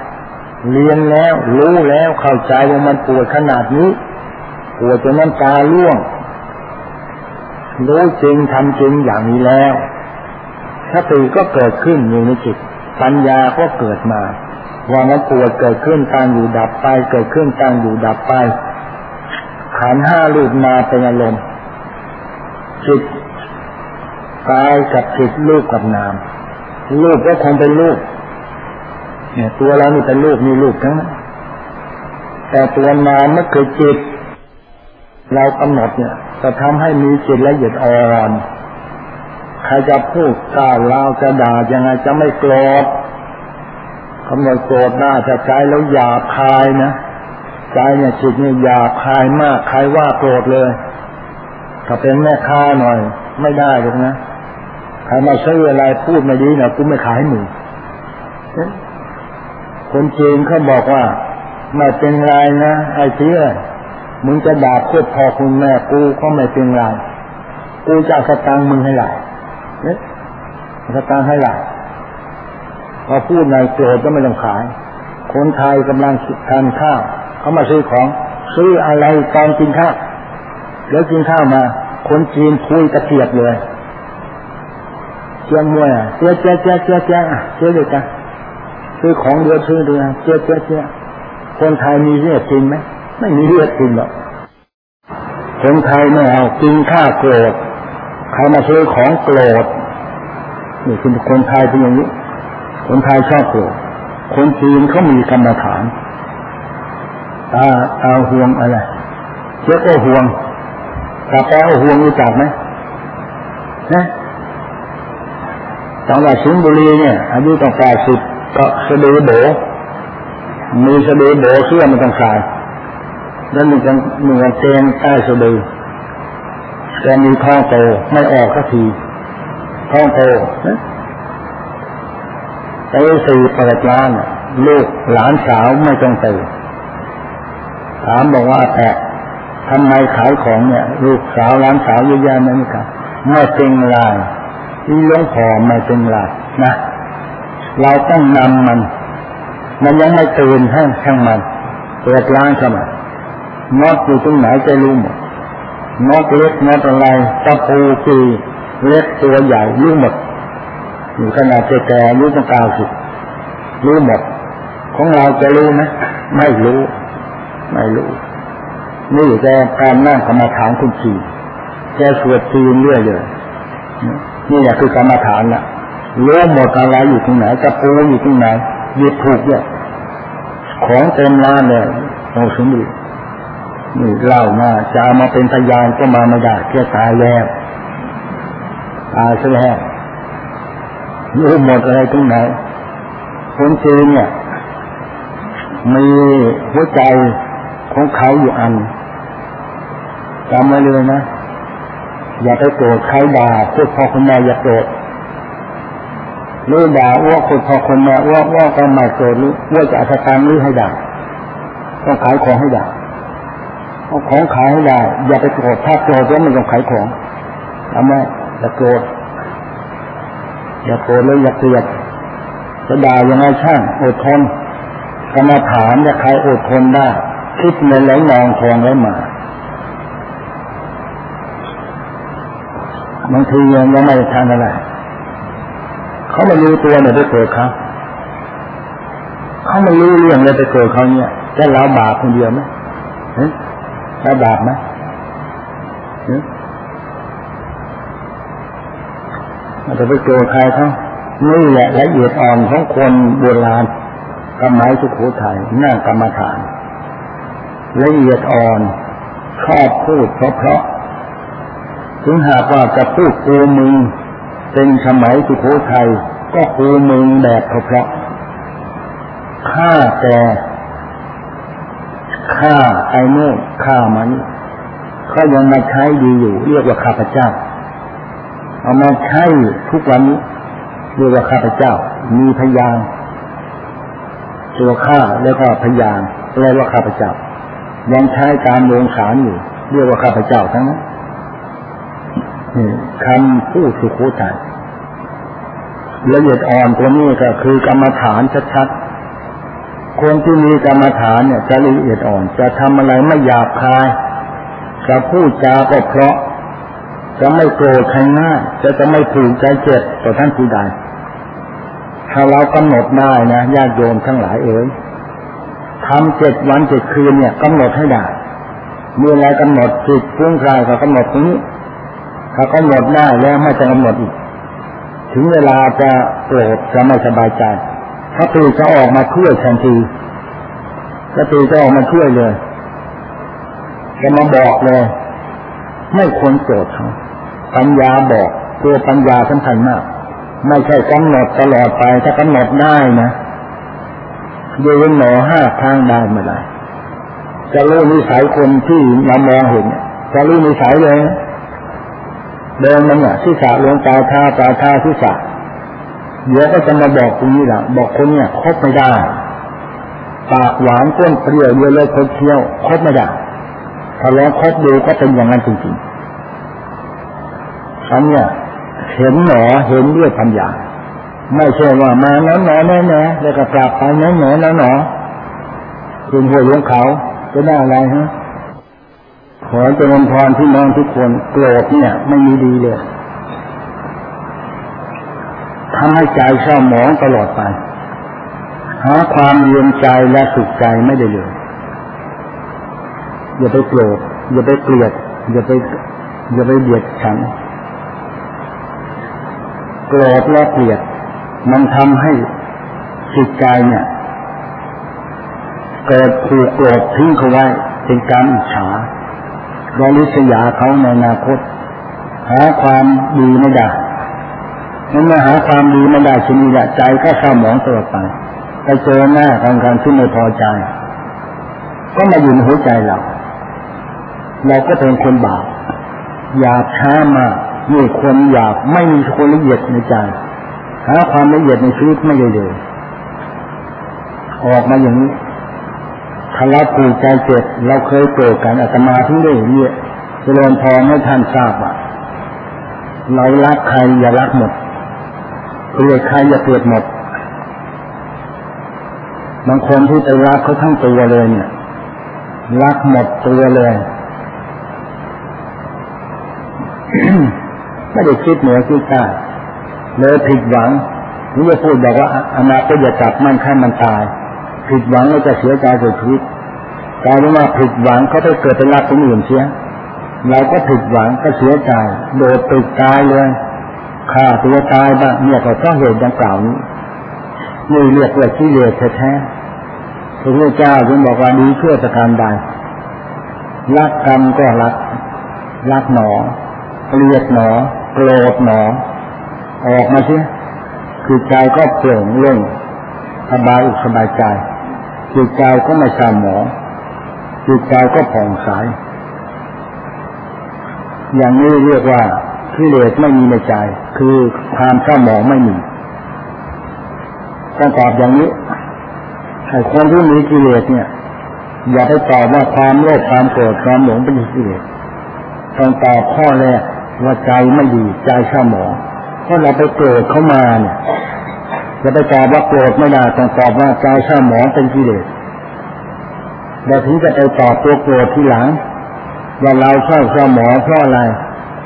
เรียนแล้ว รู้แล้วเข้าใจว่ามันปวดขนาดนี้ปวดจนน้ำตาล่วง รู้จริงทำจริงอย่างนี้แล้วสติก็เกิดขึ้นอยู่ในจิต ปัญญาก็เกิดมา ว่ามันปวดเกิดขึ้นตั้งอยู่ดับไป เกิดขึ้นตั้งอยู่ดับไปขันห้าลูกมาเป็นอารมณ์จิตกายกับจิตลูกกับนามลูกก็คงเป็นลูก เนี่ยตัวเรานี่เป็นรูปมีรูปทั้งนั้นแต่ตัวนามไม่เคยจิต เรากำหนดเนี่ย จะทำให้มีจิตละเอียดอ่อนใครจะพูดกล่าวลาจะด่ายังไงจะไม่โกรธคำว่าโกรธหน้าจะใจแล้วหยาบคายนะใจเนี่ยจิตเนี่ยหยาบคายมากใครว่าโกรธเลยถ้าเป็นแม่ค้าหน่อย ไม่ได้หรอกนะใครมาซื้ออะไรพูดม่ดีเนี่ยกูไม่ขายหมึง คนจีนเขาบอกว่า ไม่เป็นไรนะไอ้เตี้ยมึงจะด่าโคตรพอคุณแม่กูก็ไม่เป็นไรกูจะสตังมึงให้หลายเนี่ยสตังให้หลายพอพูดในโกรธก็ไม่ต้องขาย คนไทยกำลังทานข้าวเขามาซื้อของ ซื้ออะไรตอนกินข้าวแล้วกินข้าวมา คนจีนคุยตะเกียบเลยเจียงมวยอะเจ๊เจ๊เจ๊เจ๊เจ๊อะเจ๊เลยกัน ซื้อของเดือดซื้อเดือดเจ๊เจ๊เจ๊คนไทยมีเลือดกินไหมไม่มีเลือดกินหรอกคนไทยไม่เอากินข้าโกรธใครมาซื้อของโกรธนี่คือคนไทยเป็นอย่างนี้ คนไทยชอบโกรธคนจีนเขามีกรรมฐานตาตาห่วงอะไรเจ้าก็ห่วงตาแป้วห่วงรู้จักไหมนะจังหวัดสิงห์บุรีเนี่ยอายุตั้งแปดสิบ ก็สะดือโบมีสะดือโบเสื้อมันต้องใส่แล้วมีกันหนึ่งเกงใต้สะดือแกมีท้องโตไม่ออกสักทีท้องโตไปสี่เปิดร้านลูกหลานสาวไม่ต้องตื่นถามบอกว่าแต่ทำไมขายของเนี่ย ลูกสาวหลานสาวเยอะแยะนั่นครับไม่เป็นไรที่หลวงพ่อไม่เป็นไรนะ เราต้องนำมัน มันยังไม่ตื่นให้ช่างมันเปิดร้านสมัยงอดอยู่ตรงไหนจะรู้หมดงอดเล็กงอดอะไรตะปูปีเล็กตัวใหญ่รู้หมดอยู่ขนาดแก่รู้ตั้งเก้าสิบรู้หมด ของเราจะรู้ไหมไม่รู้ ไม่รู้นี่แต่การนั่งกรรมฐานคุณขี่แกสวดทีเรื่อยเลยนี่แหละคือกรรมฐานล่ะ รู้หมดอะไรอยู่ตรงไหนตะปูอยู่ตรงไหนยึดถูกเนี่ยของเต็มร้านเลยโอ้สมบูรณ์นี่เล่ามาจะามาเป็นพยานก็มาไม่ได้แค่ตายแล้วตายซะแล้วรู้หมดอะไรตรงไหนคนจีนเนี่ยมีหัวใจของเขาอยู่อันจำไว้เลยนะ อย่าไปโกรธใครด่าพูดพ่อคนแม่อย่าโกรธ รือด่าว่าคนพอคนแม่ว่าว่าก็ไม่โกรธหรือว่าจะอัตตามหรือให้ด่าต้องขายของให้ด่าเอาของขายให้ได้อย่าไปโกรธถ้าโกรธแล้วมันจะขายของทำไมอย่าโกรธอย่าโกรธเลยอย่าเกลียดจะด่ายังไงช่างอดทนกรรมฐานจะใครอดทนได้ คิดเงินไหลนองทองไหลมาบางทียังยังไม่ทานอะไร เขาไม่รู้ตัวเนี่ยไปโกรธเขาเขาไม่รู้เรื่องเลยไปโกรธเขาเนี่ยจะเราบาปคนเดียวไหมแล้วบาปไหมมันจะไปโกรธใครเขานี่แหละละเอียดอ่อนของคนโบราณกรรมายสุโขทัยนั่งกรรมฐานละเอียดอ่อนชอบพูดเพราะเพราะถึงหากว่าจะพูดกูมึง เป็นสมัยสุโขทัยก็กูมึงแบบเพราะเพราะฆ่าแต่ฆ่าไอ้โน่ฆ่ามันก็ยังมาใช้ดีอยู่ เรียกว่าข้าพเจ้า เอามาใช้ทุกวันนี้เรียกว่าข้าพเจ้า มีพยานตัวข้าแล้วก็พยานแปลว่าข้าพเจ้า ยังใช้การลงสารอยู่ เรียกว่าข้าพเจ้าทั้งนั้น คำพูดสุโขทัยละเอียดอ่อนตัวนี้ก็คือกรรมฐานชัดๆ คนที่มีกรรมฐานเนี่ยจะละเอียดอ่อน จะทำอะไรไม่หยาบคาย จะพูดจาก็เพราะ จะไม่โกรธใครง่าย จะจะไม่ผูกใจเจ็บต่อท่านผู้ใด ถ้าเรากำหนดได้นะญาติโยมทั้งหลายเอ๋ยทำเจ็ดวันเจ็ดคืนเนี่ยกำหนดให้ได้เมื่อไรกำหนดจิตฟุ้งคลายก็กำหนดตรงนี้ ถ้ากำหนดได้แล้วไม่จะกำหนดอีก ถึงเวลาจะโกรธจะไม่สบายใจพระตูจะออกมาช่วยทันทีพระตูจะออกมาช่วยเลยจะมาบอกเลย ไม่ควรโกรธเขาปัญญาบอกตัวปัญญาสำคัญมาก ไม่ใช่กำหนดตลอดไปถ้ากำหนดได้นะเดินหนอห้าทางได้เมื่อไรจะรู้นิสัยคนที่เรามองเห็นจะรู้นิสัยเลย เดินมันเนี่ยที่สาลงตาทาตาทาที่สาเดี๋ยวก็จะมาบอกตรงนี้แหละบอกคนเนี่ยคบไม่ได้ ปากหวานก้นเปรี้ยวเยอะเลยคนเที่ยวคบไม่ได้ถ้าลองคบดูก็เป็นอย่างนั้นจริงๆฉันเนี่ยเห็นหนอเห็นด้วยปัญญาไม่ใช่ว่ามานั้นหนอแน่แน่แล้วก็กลับไปนั้นหนอนั้นหนอคุณหัวลงเขาจะได้อะไรฮะ ขอเจริญพรที่น้องทุกคนโกรธเนี่ย ไม่มีดีเลยทำให้ใจเศร้าหมองตลอดไป หาความเย็นใจและสุขใจไม่ได้เลยอย่าไปโกรธอย่าไปเกลียด อย่าไป อย่าไปเบียดฉันโกรธและเกลียด มันทำให้จิตใจเนี่ยเกิดผูกโกรธทิ้งเขาไว้เป็นการอิจฉา เราลิษยาเขาในอนาคต หาความดีไม่ได้นั่นมื่หาความดีไม่ได้ชนีละใจก็เศร้าหมองตลอดไปไปเจอหน้าของการที่ไม่พอใจ ก็มาอยู่ในหัวใจเราเราก็เป็นคนบาปอยากช้ามามีคนอยากไม่มีคนละเอียดในใจหาความละเอียดในชีวิตไม่ได้เลย ออกมาอย่างนี้ ถ้าเราผูใจเจ็บเราเคยโกรธกันอาตมาทั้งได้เนี่ยเจริญพรให้ท่านทราบว่าเรารักใครอย่ารักหมดเกลียดใครอย่าเกลียดหมดบางคนที่ไปรักเขาทั้งตัวเลยเนี่ย รักหมดตัวเลยไม่ได้คิดเหนือคิดใต้เลยผิดหวังนี่จะพูดบอกว่าอนาคตจะจับมั่นข้ามันตาย ผิดหวังแล้วจะเสียใจเสุดชีวิตกลายเป็นว่าผิดหวังเขาไปเกิดเป็นรักคนอื่นเสียเราก็ผิดหวังก็เสียใจโดดตึกตายเลยฆ่าตัวตายบ้างเนี่ยก็เพราะเหตุดังกล่าวนี้นี่เรียกว่าที่เลสแท้พระพุทธเจ้าจึงบอกว่าดีเพื่อประการใดรักกันก็รัก รักหนอเกลียดหนอโกรธหนอ ออกมาสิคือใจก็เปล่งเล่งสบายอกสบายใจ จิตใจก็ไม่เศร้าหมองจิตใจก็ผ่องใสอย่างนี้เรียกว่ากิเลสไม่มีในใจ คือความเศร้าหมองไม่มีต้องตอบอย่างนี้ไอ้คนที่มีกิเลสเนี่ย อย่าไปตอบว่าความโลภความโกรธความหลงเป็นกิเลสต้องตอบข้อแรกว่าใจไม่ดีใจเศร้าหมองเพราะเราไปโกรธเข้ามาเนี่ย จะไปตอบว่าโกรธไม่ได้ต้องตอบว่าใจเศร้าหมองเป็นกิเลสเราถึงจะไปตอบตัวโกรธทีหลัง ว่าเราเศร้าเศร้าหมองเพราะอะไร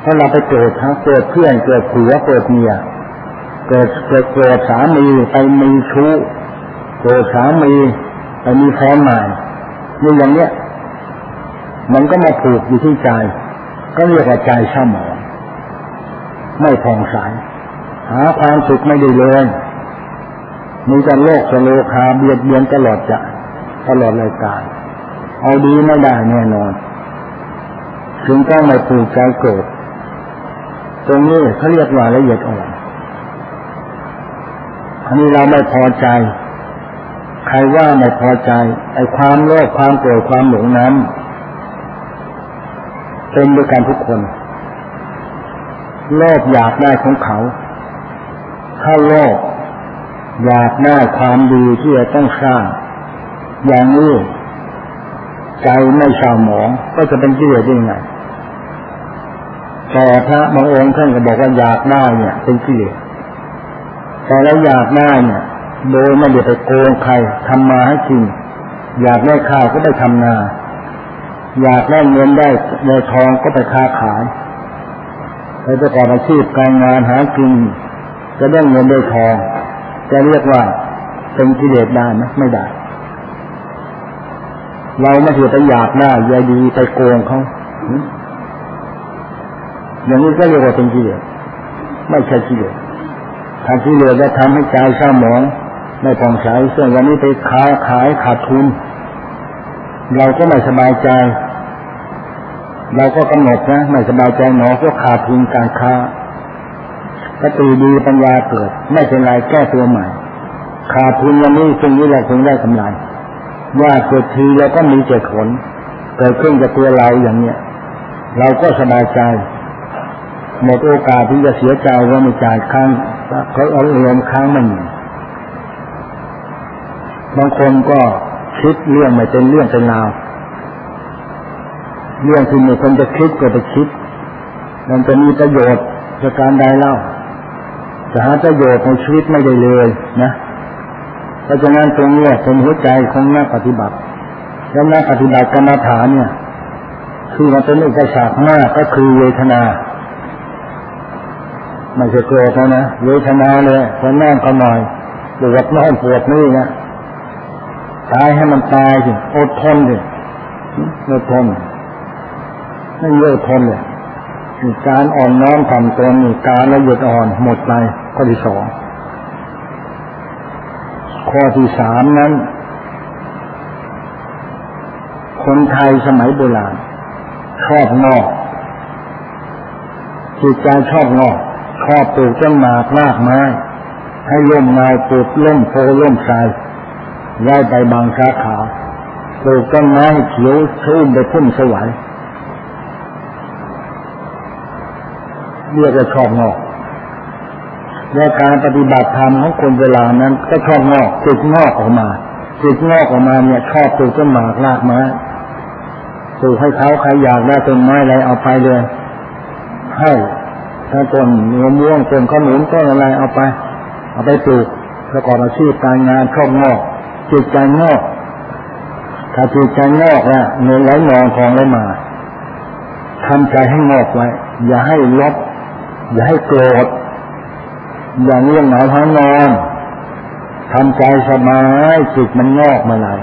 เพราะเราไปโกรธทั้งโกรธเพื่อนโกรธผัวโกรธเมียเกิดเกิดโกรธสามีไปมีชู้โกรธสามีไปมีแฟนใหม่นี่อย่างเนี้ยมันก็มาผูกอยู่ที่ใจ ก็เรียกว่าใจเศร้าหมองไม่ผ่องใสหาความสุขไม่ได้เลย มีแต่โลกสโลคาเบียดเบียนตลอดจะตลอดรายการเอาดีไม่ได้แน่นอน ถึงต้องไม่ผูกใจโกรธตรงนี้เขาเรียกว่าละเอียดอ่อนอันนี้เราไม่พอใจ ใครว่าไม่พอใจ ไอ้ความโลภความโกรธความหลงนั้นเป็นด้วยกันทุกคนโลภอยากได้ของเขา ถ้าโลภ อยากได้ความดีที่จะต้องสร้าง อย่างนี้ใจไม่เศร้าหมองก็จะเป็นกิเลสได้ไงแต่พระบางองค์ท่านก็บอกว่าอยากได้เนี่ย เป็นกิเลสแต่แล้วอยากได้เนี่ย โดยไม่ได้ไปโกงใครทำมาให้กินอยากได้ข้าวก็ไปทำนา อยากได้เงินได้เงินทองก็ไปค้าขายไปประกอบอาชีพการงานหากินจะได้เงินได้ทอง จะเรียกว่าเป็นกิเลสได้ไหมไม่ได้ เราไม่ถือไปอยากได้ยายดีไปโกงเขาอย่างนี้ก็เรียกว่าเป็นกิเลสไม่ใช่กิเลสถ้ากิเลสจะทำให้ใจเศร้าหมองไม่ผ่องใสเส่วนวันนี้ไปขาขายขาดทุน เราก็ไม่สบายใจ เราก็กำหนดนะไม่สบายใจหนอก็ขาดทุนการค้า ก็ตีดีปัญญาเกิด ไม่เป็นไรแก้ตัวใหม่ ขาดทุนวันนี้ซึ่งนี้เราคงได้กำไรว่าเกิดทีเราก็มีเจ็ดผลเกิดขึ้นกับตัวเราอย่างเนี้ยเราก็สบายใจ หมดโอกาสที่จะเสียใจว่าไม่จ่ายค้างเขาเอาเงค้างมันบางคนก็คิดเรื่องไม่เป็นเรื่องเป็นราวเรื่องที่ม่คนจะคิดก็ไปคิด มันจะมีประโยชน์จากการใดเล่า จะหาประโยชน์ของชีวิตไม่ได้เลยนะเพราะฉะนั้นตรงนี้เป็นหัวใจของนักปฏิบัติ แล้วนักปฏิบัติกรรมฐานเนี่ย คือมันเป็นอุปสรรคมากก็คือเวทนาไม่ใช่โกรธนะเวทนาเลยพอนั่งก็หน่อยปวดน้อยปวดนี่นะตายให้มันตายสิอดทนดิอดทนไม่เลิกทนเลย การอ่อนน้อมทำตนการละเอียดอ่อนหมดไปข้อที่สองข้อที่สามนั้น คนไทยสมัยโบราณชอบงอกจิตใจชอบงอกชอบปลูกต้นหมากรากไม้ให้ล่มไม้ปลูกล่มโพล่มทรายย้ายไปบางสาขาปลูกต้นไม้เขียวชุ่มไปพุ่มสวาย เรียกว่าชอบงอกและการปฏิบัติธรรมของคนเวลานั้น ก็ชอบงอกติดงอกออกมาติดงอกออกมาเนี่ยชอบปลูกต้นหมากรากไม้ปลูกให้เขาใครอยากได้ต้นไม้อะไรเอาไปเลยให้ถ้าต้นมะม่วงต้นขนุนต้นอะไรเอาไป เอาไปปลูกประกอบอาชีพการงานชอบงอกจิตใจงอก ถ้าจิตใจงอกแล้วเงินไหลนองทองไหลมาทำใจให้งอกไว้ อย่าให้ลบ อย่าให้โกรธอย่าเรื่องหนาวท้านอนทำใจสบายจิตมันงอกมาเลย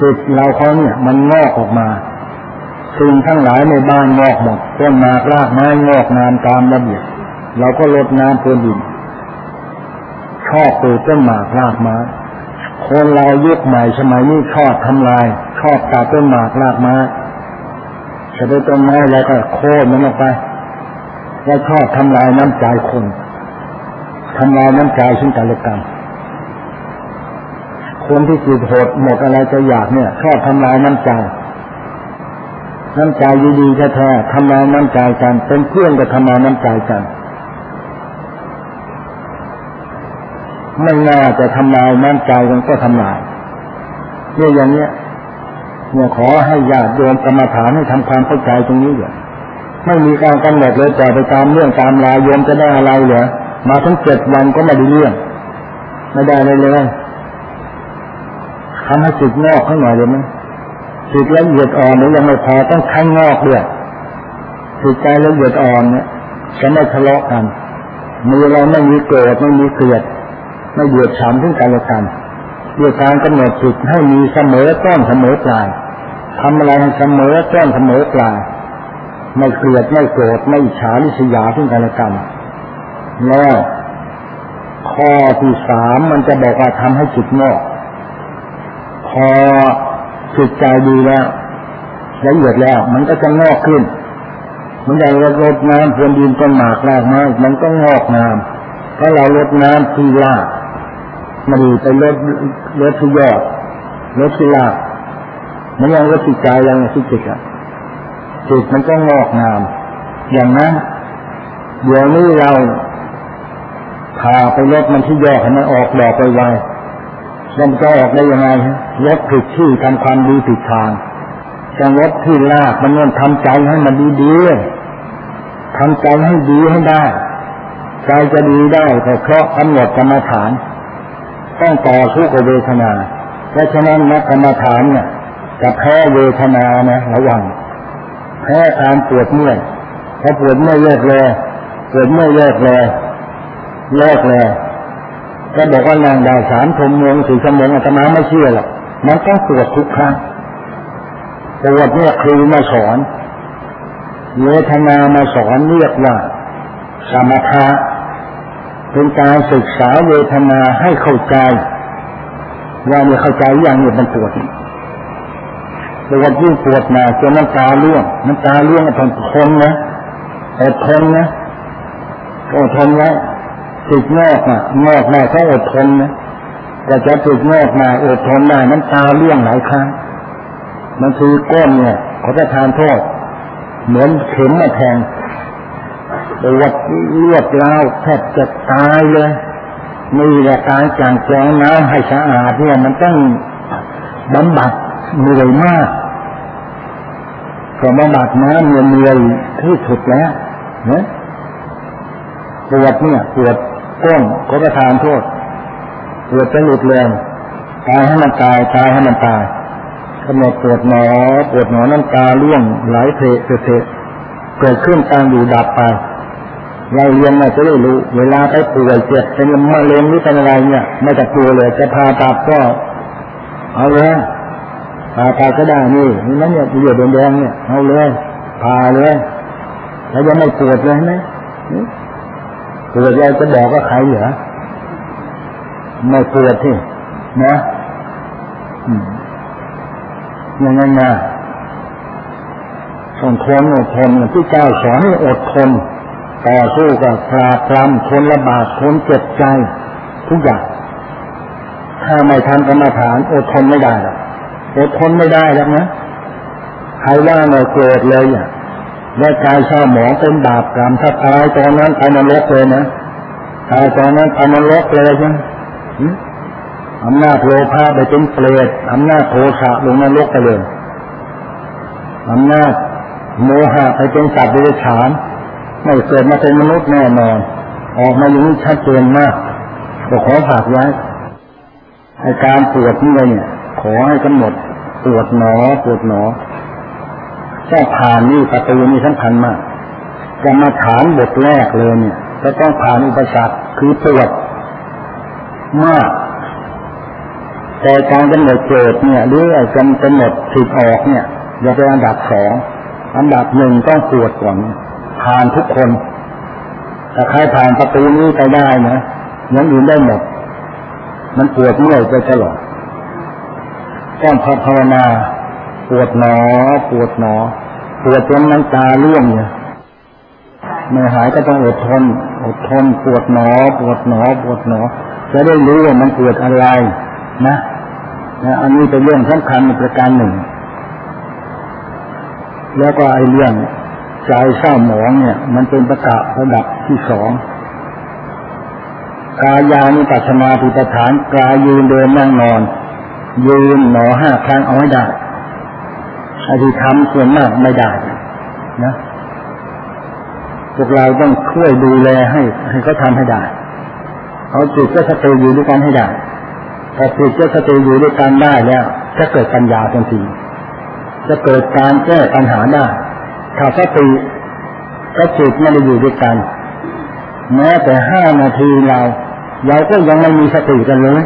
จิตเราเขาเนี่ย มันงอกออกมาสิ่งทั้งหลายในบ้านงอกหมดต้นมากรากไม้งอกงามตามระเบียบเราก็ลดน้ำเพื่อดินชอบปลูกต้นหมากรากไม้คนเรายุคใหม่สมัยนี้ชอบทำลาย ชอบตัดต้นหมากรากไม้จะได้ต้นไม้แล้วก็โค่นมันออกไป แล้วชอบทำลายน้ำใจคนทำลายน้ำใจซึ่งกันและกันคนที่จิตโหดหมดอะไรจะอยากเนี่ยชอบทำลายน้ำใจน้ำใจดีๆแท้ๆทำลายน้ำใจกันเป็นเพื่อนก็ทำลายน้ำใจกันไม่น่าจะทำลายน้ำใจกันก็ทำลายเนี่ยอย่างเนี้ยเนี่ยขอให้ญาติโยมกรรมฐานให้ทำความเข้าใจตรงนี้เถอะ ไม่มีการกำหนดเลยแต่ไปตามเรื่องตามรายโยมจะได้อะไรเหรอมาทั้งเจ็ดวันก็ไม่ได้เรื่องไม่ได้เลยเลยทำให้จิตงอกข้างหน่อยเลยไหมจิตละเอียดอ่อนนี่ยังไม่พอต้องข้างงอกด้วยจิตใจละเอียดอ่อนเนี่ยจะไม่ทะเลาะกันมือเราไม่มีโกรธไม่มีเกลียดไม่เดือดฉานถึงกันและกันด้วยการกำหนดจิตให้มีเสมอต้นเสมอปลายทำอะไรให้เสมอต้นเสมอปลาย ไม่เกลียดไม่โกรธไม่ฉาลิษยาถึงกันและกันแล้วข้อที่สามมันจะบอกว่าทำให้จิตงอกพอจิตใจดีแล้วละเอียดแล้ว มันก็จะงอกขึ้นเหมันอย่างเราลดน้ำพรวนดินต้นหมากรากไม้มันก็งอกงามถ้าเราลดน้ำที่รากมันไปลดลดที่ยอดลดที่รากมันยังลดที่ใจยังที่จิตอะ จิตมันก็งอกงาม อย่างนั้นเดี๋ยวนี้เราพาไปลดมันที่ยอดให้มันออกดอกไปไวมันจะออกได้ยังไงลดผิดที่ทำความดีผิดทางจะลดที่รากมันต้องทำใจให้มันดีๆทำใจให้ดีให้ได้ใจจะดีได้ก็เพราะกำหนดกรรมฐาน ต้องต่อสู้กับเวทนา เพราะฉะนั้นนักกรรมฐานเนี่ยจะแพ้เวทนานะระวัง แพ้การปวดเมื่อยพอปวดเมื่อยเลิกเลยปวดเมื่อยเลิกเลยเลิกเลยก็บอกว่านางได้สามทมมงสี่ชั่วโมงอาตมาไม่เชื่อหรอกมันต้องปวดทุกครั้งปวดเนี่ยครูมาสอนเวทนามาสอนเรียกว่าสมถะเป็นการศึกษาเวทนาให้เข้าใจว่าเนี่ยเข้าใจอย่างนี้มันปวด ปวดยิ่ปวดมาจนน้ำตาเลื่องน้ำตาเลื่องทนทนนะอดทนนะอดทนไว้ติดงอกอะงอกมาเขาอดทนนะแต่จะติดงอกมาอดทนได้น้ำตาเลื่องหลายครั้งมันคือก้อนเนี่ยเขาจะทานโทษเหมือนเข็มมาแทงปวดเลือดเล้าแทบจะตายเลยนี่แหละการจางแจงน้ำให้สะอาดเนี่ยมันต้องบำบัดเหนื่อยมาก ก็บำบัดน้ำเหนื่อยที่สุดแล้วเนี่ยปวดเนี่ยปวดก้นก็ประทานโทษปวดจะหลุดแรงตายให้มันตายตายให้มันตายกำหนดปวดหนอปวดหนอน้ำตาล่วงไหลเพะเพะเกิดขึ้นตามอยู่ดับไปเราเรียนมาจะได้รู้ เวลาไปป่วยเจ็บเป็นมะเร็งหรือเป็นอะไรเนี่ยไม่จะกลัวเลยจะพาตัดก็เอาเลย พาตัดก็ได้นี่นี่นั่นเนี่ยเหลือแดงเนี่ยเอาเลยพาเลยแล้วยังไม่ปวดเลยไหมปวดเราจะบอกว่าใครเหรอไม่ปวดที่นะยังไงนะต้องทนอดทนที่เจ้าสอนให้อดทนต่อสู้กับปราบปรามทนระบาดทนเจ็บใจ ทุกอย่างถ้าไม่ทำกรรมฐานอดทนไม่ได้หรอก อดทนไม่ได้แล้วนะใครว่าเราโกรธเลยอะและกายเศร้าหมองเป็นบาปกรรมถ้าตายตอนนั้นไปนรกเลยนะตายตอนนั้นไปนรกเลยใช่ไหมอำนาจโลภะไปเป็นเปรตอำนาจโทสะลงนรกไปเลยอำนาจโมหะไปเป็นสัตว์เดรัจฉานไม่เกิดมาเป็นมนุษย์แน่นอน ออกมาอย่างนี้ชัดเจนมากก็ขอฝากไว้อาการปวดนี่เนี่ย ขอให้กำหนดปวดหนอปวดหนอต้องผ่านนี่ประตูนี่สำคัญมากจะมาฐานบทแรกเลยเนี่ยจะต้องผ่านอุปสรรคคือปวดมาก แต่การกำหนดเกิดเนี่ยหรือไอ้กำหนดผิดออกเนี่ยจะเป็นอันดับสองอันดับหนึ่งต้องปวดก่อนผ่านทุกคนแต่ใครผ่านประตูนี้ไปได้นะยังอื่นได้หมด มันปวดเมื่อยไปตลอด ต้อภาวนา ปวดหนอ ปวดหนอ ปวดจนน้ำตาล่วงเนี่ยไม่หายก็ต้องอดทน อดทน ปวดหนอ ปวดหนอ ปวดหนอ จะได้รู้ว่ามันปวดอะไร นะนะอันนี้เป็นเรื่องสำคัญประการหนึ่ง แล้วก็ไอเรื่องใจเศร้าหมองเนี่ย มันเป็นประกาศระดับที่สองกายานิปัสนาปิปฐานกายยืนเดินนั่งนอน ยืนหนอห้าครั้งเอาให้ได้อธิธรรมส่วนมากไม่ได้นะพวกเราต้องช่วยดูแลให้ ให้เขาทาให้ได้เอาจิตก็สติอยู่ด้วยกันให้ได้พอจิตก็สติอยู่ด้วยกันได้แล้วจะเกิดปัญญาทันทีจะเกิดการแก้ปัญหาได้ถ้าสติก็จิตไม่ได้อยู่ด้วยกัน แม้แต่ห้านาทีเรา เราก็ยังไม่มีสติกันเลย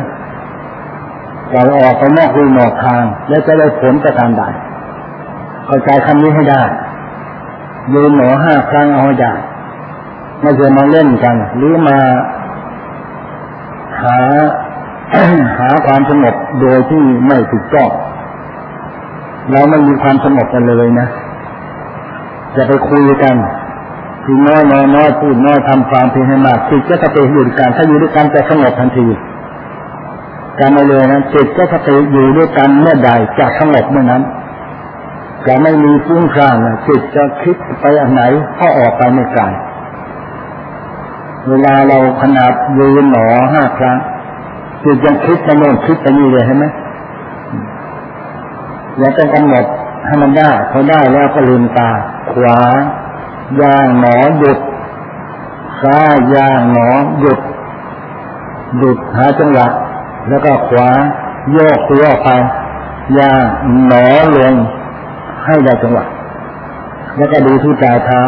เราออกไปนอกรูนอกทาง แล้วจะได้ผลจากการใดเข้าใจคำนี้ให้ได้ยืนหนอห้าครั้งเอาได้ไม่ใช่มาเล่นกัน หรือมาหาหาความสงบโดยที่ไม่ถูกต้องเราไม่มีความสงบกันเลยนะจะไปคุยกันคือน้อยน้อยน้อยพูดน้อยทำความเพียรให้มากจิตก็สติอยู่ด้วยกันถ้าอยู่ด้วยกันจะสงบทันที การมาเลยนะจิตก็สติอยู่ด้วยกันเมื่อใดจะสงบเมื่อนั้นจะไม่มีฟุ้งซ่านจิตจะคิดไปอันไหนก็ออกไปไม่ไกลเวลาเราขนาดยืนหนอห้าครั้งจิตยังคิดไปโน่นคิดไปนี่เลยเห็นไหมแล้วต้องกำหนดให้มันได้พอได้แล้วก็ลืมตา ขวาย่างหนอหยุดซ้ายย่างหนอหยุดหยุดหาจังหวะ แล้วก็ขวาโยกตัวไปย่างหนอลงให้ได้จังหวะแล้วก็ดูที่ปลายเท้า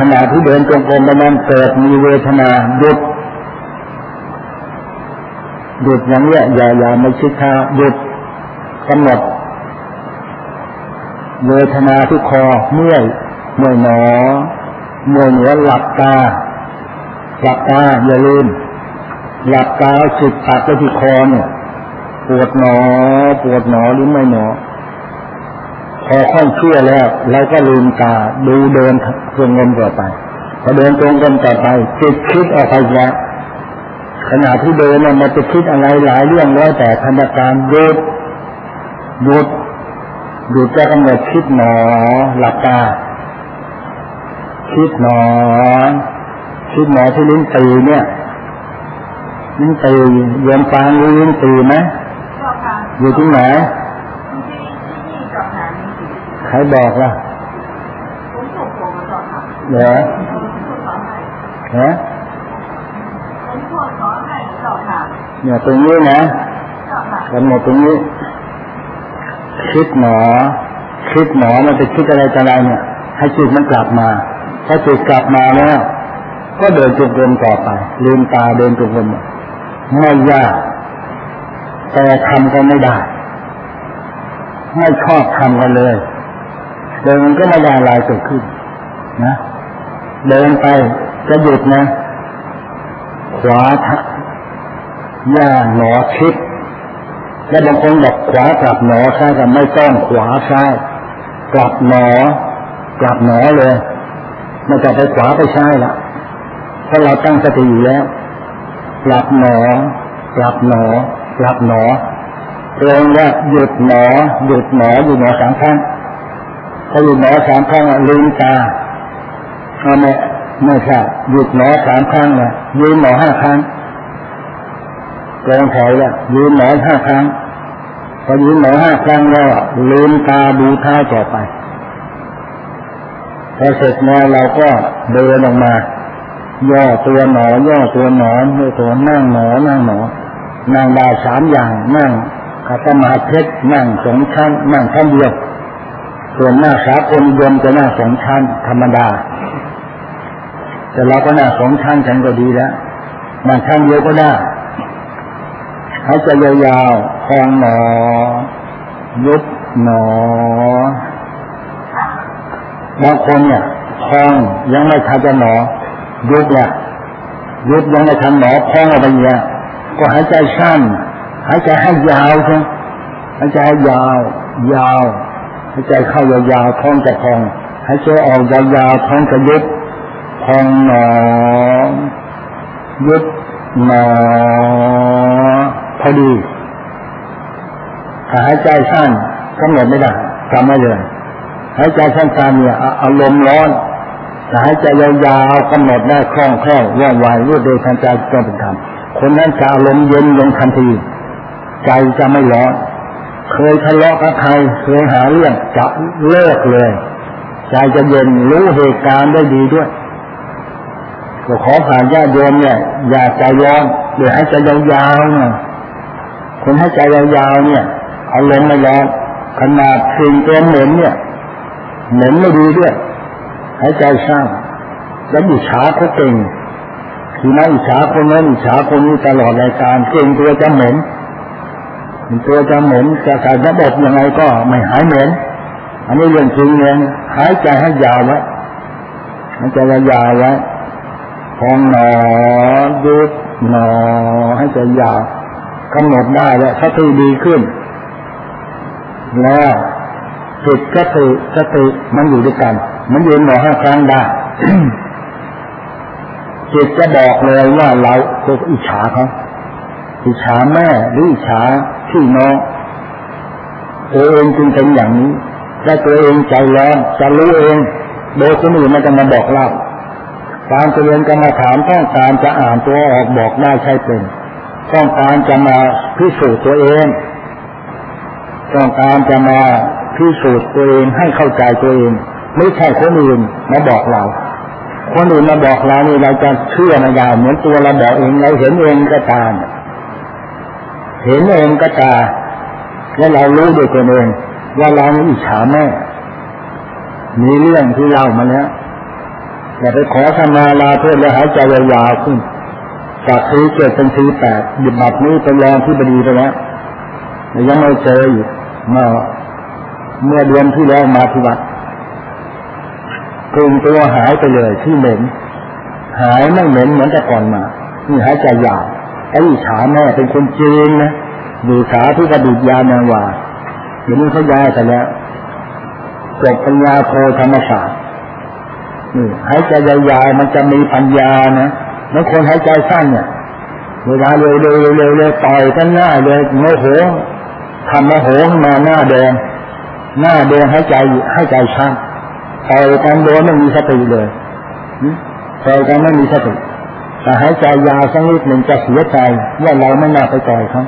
ขณะที่เดินจงกรมไปนั้นเกิดมีเวทนาหยุดหยุดอย่างเนี้ยอย่าอย่าไม่ชิดเท้าหยุดกำหนดเวทนาที่คอเมื่อยเมื่อยหนอเมื่อยเหนือหลับตาหลับตาอย่าลืม หลับตาสุดปักไปที่คอเนี่ยปวดหนอ ปวดหนอหรือไม่หนอ พอค่อยเชื่อแล้วเราก็ลืมตาดูเดินตรงเงินต่อไป พอเดินตรงกันต่อไปจิตคิดออกไปแล้วขณะที่เดินเนี่ยมันจะคิดอะไรหลายเรื่องแล้วแต่ธรรมการหยุดหยุดหยุดจะกำหนดคิดหนอ หลับตาคิดหนอคิดหนอที่ลิ้นตีเนี่ย ลิ้นตีโยมฟังรู้ลิ้นตีไหมอยู่ที่ไหนใครบอกล่ะเหรอฮะเนี่ยตรงนี้นะกำหนดตรงนี้ คิดหนอ คิดหนอมันจะคิดอะไรจะอะไรเนี่ย ให้จิตมันกลับมา ถ้าจิตกลับมาแล้ว ก็เดินจุกเดินต่อไปลืมตาเดินจุกเดิน ไม่ยาก แต่ทำก็ไม่ได้ ไม่ชอบทำกันเลย เดินก็ไม่ได้ลายเกิดขึ้น นะเดินไปจะหยุดนะ ขวาทักย่าหนอคิดและบางคนบอกขวากลับหนอซ้ายก็ไม่ต้องขวาซ้ายกลับหนอกลับหนอเลยไม่จะไปขวาไปซ้ายละเพราะเราตั้งสติอยู่แล้ว กลับหนอกลับหนอกลับหนอเรงว่าหยุดหนอ หยุดหนออยู่หนอสามครั้งถ้าหยุดหนอสามครั้งลืมตาเอาไม่ไม่ใช่หยุดหนอสามครั้งเลยยืนหนอห้าครั้งกองถอยแล้วยืนหนอห้าครั้งพอยืนหนอห้าครั้งแล้วลืมตาดูท่าต่อไปพอเสร็จแล้วเราก็เดินออกมา ย่อตัวหนอย่อตัวหนอนย่อตัวนั่งหนอนั่งหนอนั่งได้สามอย่างนั่งขัตมาเพชรนั่งสองชั้นนั่งชั้นเดียวส่วนหน้าสาคนยมจะนั่งสองชั้นธรรมดา แต่เราก็นั่งสองชั้นกันก็ดีแล้วนั่งชั้นเดียวก็ได้หายใจยาวๆพองหนอ ยุบหนอบางคนเนี่ยพองยังไม่ทันจะหนอ ยุบเนี่ยยุบยังไม่ทันหนอพองอะไรเงี้ยก็หายใจสั้นหายใจให้ยาวใช่ไหมหายใจให้ยาว ยาวหายใจเข้ายาวๆท้องจะพองหายใจออกยาวๆท้องจะยุบพองหนอยุบหนอพอดีถ้าหายใจสั้นกำหนดไม่ได้ทำไม่เลยหายใจสั้นๆเนี่ยอารมณ์ร้อน หายใจยาวๆกำหนดได้คล่องแคล่วว่องไวรวดเร็วทันใจก็เป็นธรรมคนนั้นจะอารมณ์เย็นลงทันที ใจจะไม่ร้อนเคยทะเลาะกับใครเคยหาเรื่องจะเลิกเลย ใจจะเย็นรู้เหตุการณ์ได้ดีด้วยก็ขอผ่านญาติโยมเนี่ยอย่าใจร้อนเดี๋ยวให้ใจยาวๆเนี่ยคนให้ใจยาวๆเนี่ยอาลงไม่ร้อนขนาดสิ่งตัวเหม็นเนี่ยเหม็นไม่ดีด้วย หายใจสร้าง แล้วอิจฉาเขาเก่งทีนั้นอิจฉาคนนั้นอิจฉาคนนี้ตลอดรายการเก่งตัวจะเหม็นตัวจะเหม็นจะใส่ระบบยังไงก็ไม่หายเหม็นอันนี้เรื่องจริงเองหายใจให้ยาวไว้หายใจยาวไว้พองหนอยุบหนอให้ใจยาวกำหนดได้แล้วสติดีขึ้น แล้วจิตสติสติมันอยู่ด้วยกัน มันยืนหนอห้าครั้งได้จิตจะบอกเลยว่าเราตัวอิจฉาเขาอิจฉาแม่หรืออิจฉาพี่น้องตัวเองจึงเป็นอย่างนี้ถ้าตัวเองใจร้อนจะรู้เองโดยคนอื่นมันจะมาบอกเล่าการเจริญกรรมฐานต้องการจะอ่านตัวออกบอกได้ใช่เป็นต้องการจะมาพิสูจน์ตัวเอง ต้องการจะมาพิสูจน์ตัวเองให้เข้าใจตัวเอง ไม่ใช่คนอื่นมาบอกเรา คนอื่นมาบอกเรานี่เราจะเชื่อไม่ได้เหมือนตัวเราบอกเองเราเห็นเองก็ตามเห็นเองก็ตาแล้วเรารู้ด้วยตัวเองว่าเราอิจฉาแม่มีเรื่องที่เล่ามาแล้วอย่าไปขอสมาลาเพื่อแล้วหายใจยาวขึ้น จากทีเกิดเป็นทีแปดหยิบบัตรนี้เป็นรองที่บดีไปแล้วยังไม่เจออยู่เมื่อเมื่อเดือนที่แล้วมาที่วัด กลุ่มตัวหายไปเลยที่เหม็น หายไม่เหม็นเหมือนแต่ก่อนมานี่หายใจยาวไอ้ฉาแม่เป็นคนจีนนะอยู่สาธุกระดิษยานางวาเดี๋ยวนี้เขาย้ายกันแล้วจบปัญญาโทธรรมศาสตร์นี่หายใจยาวๆมันจะมีปัญญานะแล้วคนหายใจสั้นเนี่ยเวลาเร็วเร็วเร็วเร็วต่อยกันหน้าเลยโมโหทำโมโหมาหน้าแดงหน้าแดงหายใจหายใจช้า ต่อยกันโดนไม่มีสติเลยต่อยกันไม่มีสติแต่หายใจยาวสักนิดหนึ่งจะเสียใจว่าเราไม่น่าไปต่อยเขา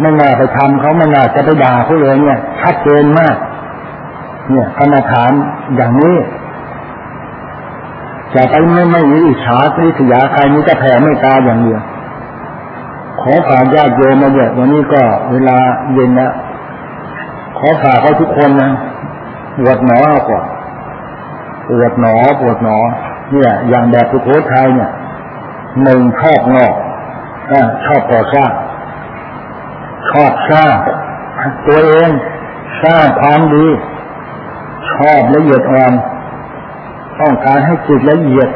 ไม่น่าไปทำเขาไม่น่าจะไปด่าเขาเลยเนี่ยชัดเจนมาก เนี่ยกรรมฐานอย่างนี้จะไปไม่ไม่มีอิจฉาริษยาใครนี้จะแผ่ไม่ตาอย่างเดียวขอฝากญาติโยมมาเยอะวันนี้ก็เวลาเย็นนะขอฝากเขาทุกคนนะปวดหนอกว่า ปวดหนอปวดหนอ เนี่ย อย่างแบบสุโขทัยเนี่ยหนึ่งชอบงอกอชอบก่อสร้างชอบสร้างตัวเองสร้างความดี ชอบละเอียดอ่อนต้องการให้จิตละเอียด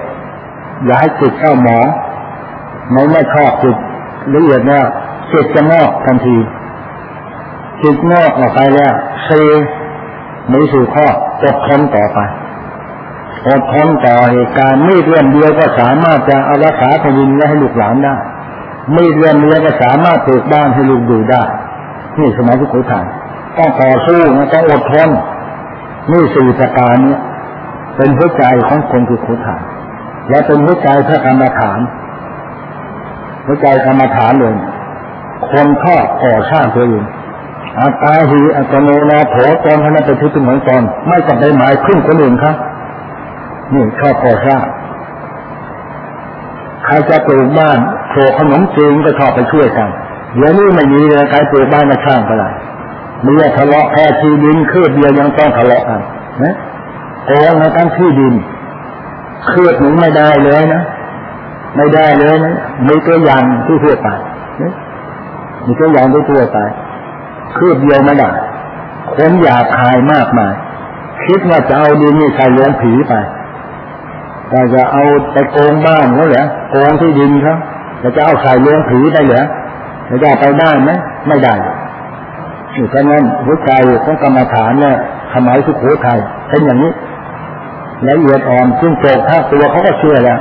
อย่าให้จิตเข้าหมองไม่ไม่ชอบจิตละเอียดเนี่ยจิตจะงอกทันที จิตงอกออกไปแล้วเซไม่สู่ข้ออดทนต่อไป อดทนต่อเหตุการณ์ไม่เรื่องเดียวก็สามารถจะเอารักษาแผ่นดินให้ลูกหลานได้ ไม่เรื่องเดียวก็สามารถปลูกบ้านให้ลูกดูได้ นี่สมัยที่คุยถ่ายต้องต่อสู้นะต้องอดทนนี่สี่ประการนี้เป็นหัวใจของคนคือขุฐานและเป็นหัวใจพระกรรมฐานหัวใจกรรมฐานเลยคนชอบก่อสร้างตัวเองอาตาหีอัตโนนาโถตอนท่านเป็นที่ตึงของตอนไม่ต้องไปหมายขึ้นคนอื่นครับ นี่ชอบก่อสร้างใครจะปลูกบ้านโผล่ขนมจีนก็ชอบไปช่วยกันเดี๋ยวนี้ไม่มีเลยใครปลูกบ้านมาช่างก็ได้มีทะเลาะแค่ที่ดินคืบเดียวยังต้องทะเลาะกันนะโกงในทั้งที่ดินเครือบหนึ่งไม่ได้เลยนะไม่ได้เลยนะมีตัวอย่างที่ทั่วไปมีตัวอย่างที่ทั่วไปเครือบเดียวไม่ได้คนอยากขายมากมายคิดว่าจะเอาดินนี่ใส่ลงผีไป แต่จะเอาไปโกงบ้านเขาเหรอโกงที่ดินเขาจะจะเอาใส่ลงผีได้เหรอจะไปได้ไหมไม่ได้เพราะนั้นหัวใจของกรรมฐานเนี่ยสมัยสุโขทัยเป็นอย่างนี้ละเอียดอ่อนซึ่งโจกถ้าตัวเขาก็เชื่อแล้ว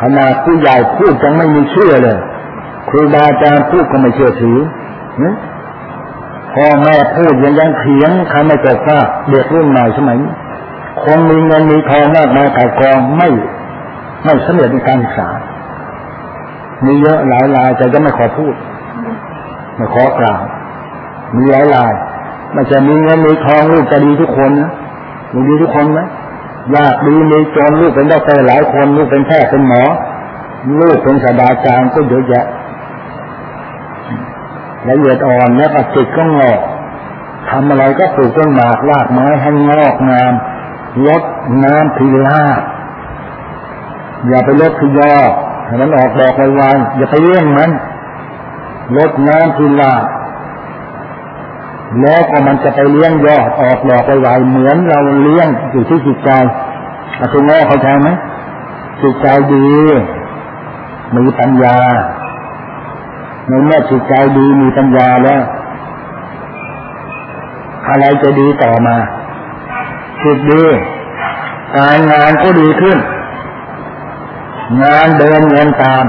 ขนาดผู้ใหญ่พูดจังไม่มีเชื่อเลยครูบาอาจารย์พูดก็ไม่เชื่อถือพ่อแม่พูดยังยังเถียงใครไม่จบว่าเด็กรุ่นใหม่สมัยนี้ คนมีเงินมีทองมากมายกายกองไม่ไม่สำเร็จในการศึกษา มีเยอะหลายรายแต่จะไม่ขอพูด ไม่ขอกล่าว มีหลายรายมันจะมีเงินมีทองลูกจะดีทุกคนนะลูกดีทุกคนไหมยากดีมีจนลูกเป็นด็อกเตอร์หลายคนลูกเป็นแพทย์เป็นหมอ ลูกเป็นศาสตราจารย์ก็เยอะแยะละเอียดอ่อนแล้วก็จิตก็งอกทำอะไรก็ปลูกต้นหมากรากไม้ให้งอกงาม ลดน้ำทีลาอย่าไปลดทียอให้มันออกดอกไวๆอย่าไปเลี้ยงมัน ลดน้ำทีลาแล้วก็มันจะไปเลี้ยงยอดออกดอกไปไหวเหมือนเราเลี้ยงอยู่ที่จิตใจอาตุงอเขาใช่ไหมจิตใจดี มีปัญญาในเมื่อจิตใจดีมีปัญญาแล้ว อะไรจะดีต่อมา จิตดีการงานก็ดีขึ้น งานเดินเงินตาม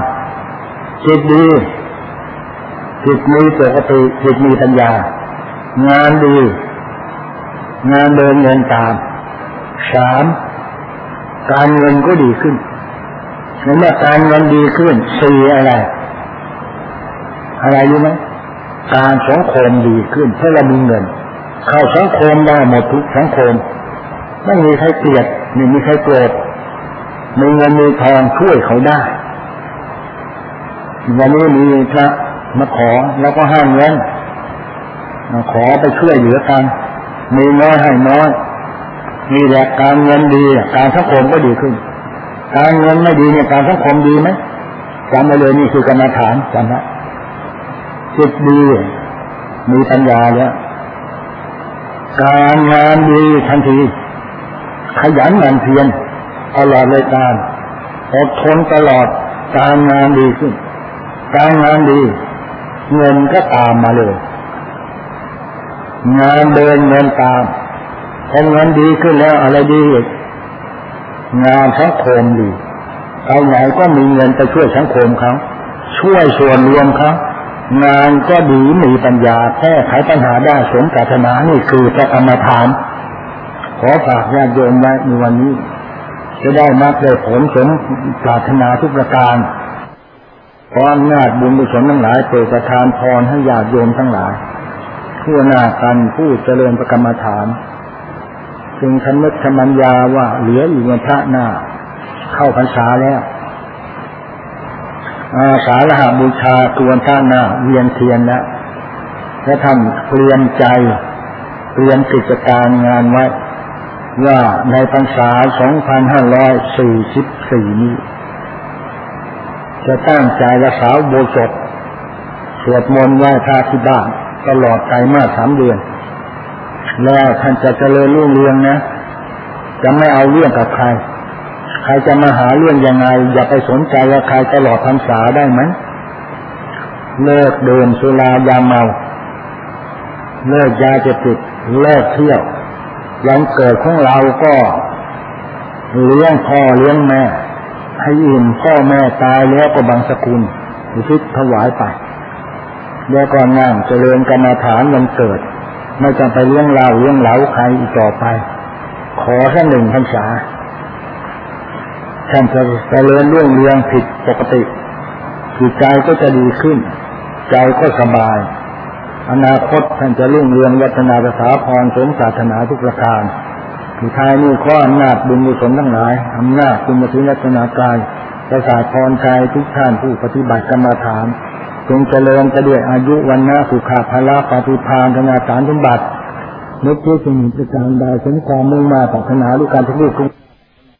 จิตดีจิตมีปกติจิตมีปัญญา งานดี งานเดินเงินตามสามการเงินก็ดีขึ้นเมื่อการเงินดีขึ้นสี่อะไร อะไรรู้ไหมการสังคมดีขึ้นเพราะเรามีเงิน เข้าสังคมได้หมดทุกสังคม ไม่มีใครเกลียดไม่มีใครโกรธมีเงินมีทองช่วยเขาได้ วันนี้มีพระมาขอแล้วก็ห้ามเงินขอไปช่วยเหลือกัน มีน้อยให้น้อยมีแหละการเงินดี การสังคมก็ดีขึ้น การเงินไม่ดีเนี่ยการสังคมดีไหมจำไปเลยนี่คือกรรมฐานจำนะจิตดีมีปัญญาแล้วการงานดีทันที ขยันหมั่นเพียรตลอดเลยการอดทนตลอดการงานดีขึ้น การงานดี เงินก็ตามมาเลยงานเดินเงินตามออเงินดีขึ้นแล้วอะไรดีงานสังคมดีเอาไหนก็มีเงินไปช่วยสังคมเขาช่วยส่วนรวมเขางานก็ดีมีปัญญาแก้ไขปัญหาได้สมปรารถนานี่คือพระกรรมฐาน ขอฝากญาติโยมไว้ในวันนี้ จะได้มากได้ผลสมปรารถนาทุกประการขออำนาจบุญกุศลทั้งหลายเปิดประทานพรให้ญาติโยมทั้งหลายทั่วหน้ากันผู้เจริญประกรรมฐานจึงคำนึกคำมัญญาว่าเหลืออีกวันพระหน้า เข้าพรรษาแล้ว อาสาฬหาบูชาตัวท่าหน้าเวียนเทียนแล้วและท่านเตรียมใจเตรียมกิจการงานไว้ ว่าในพรรษา 2544 นี้ จะตั้งใจรักษาโบสถสวดมนต์ไหว้พระที่บ้านตลอดไตรมาสสามเดือน แล้วท่านจะเจริญรุ่งเรืองนะ จะไม่เอาเรื่องกับใคร ใครจะมาหาเรื่องยังไง อย่าไปสนใจว่าใครตลอดพรรษาได้ไหมเลิกเดินสุรายาเมา เลิกยาเสพติดเลิกเที่ยว ยังเกิดของเราก็เลี้ยงพ่อเลี้ยงแม่ ให้อิ่มพ่อแม่ตายแล้วก็บังสกุลอุทิศถวายไปแล้วก็นั่งเจริญกรรมฐานมันเกิด ไม่จำไปเลี้ยงเราเลี้ยงเหลาใครอีกต่อไป ขอแค่หนึ่งพรรษาท่านจะเจริญเรื่องเรียงผิดปกติจิตใจก็จะดีขึ้น ใจก็สบาย อนาคตท่านจะรุ่งเรืองวัฒนาภาษาพรสมศาสนาทุกประการสุดท้ายนี้ข้ออำนาจบุญกุศลทั้งหลายอำนาจคุณมาถึงรัตนากายประสาทพรใจทุกท่านผู้ปฏิบัติกรรมฐานจงเจริญจะด้วยอายุวันนาสุขาภละปฏิภาณธนาสารสมบัตินึกเพื่อสิ่งประการใดสมความมุ่งมาปรารถนาด้วยการทุกข์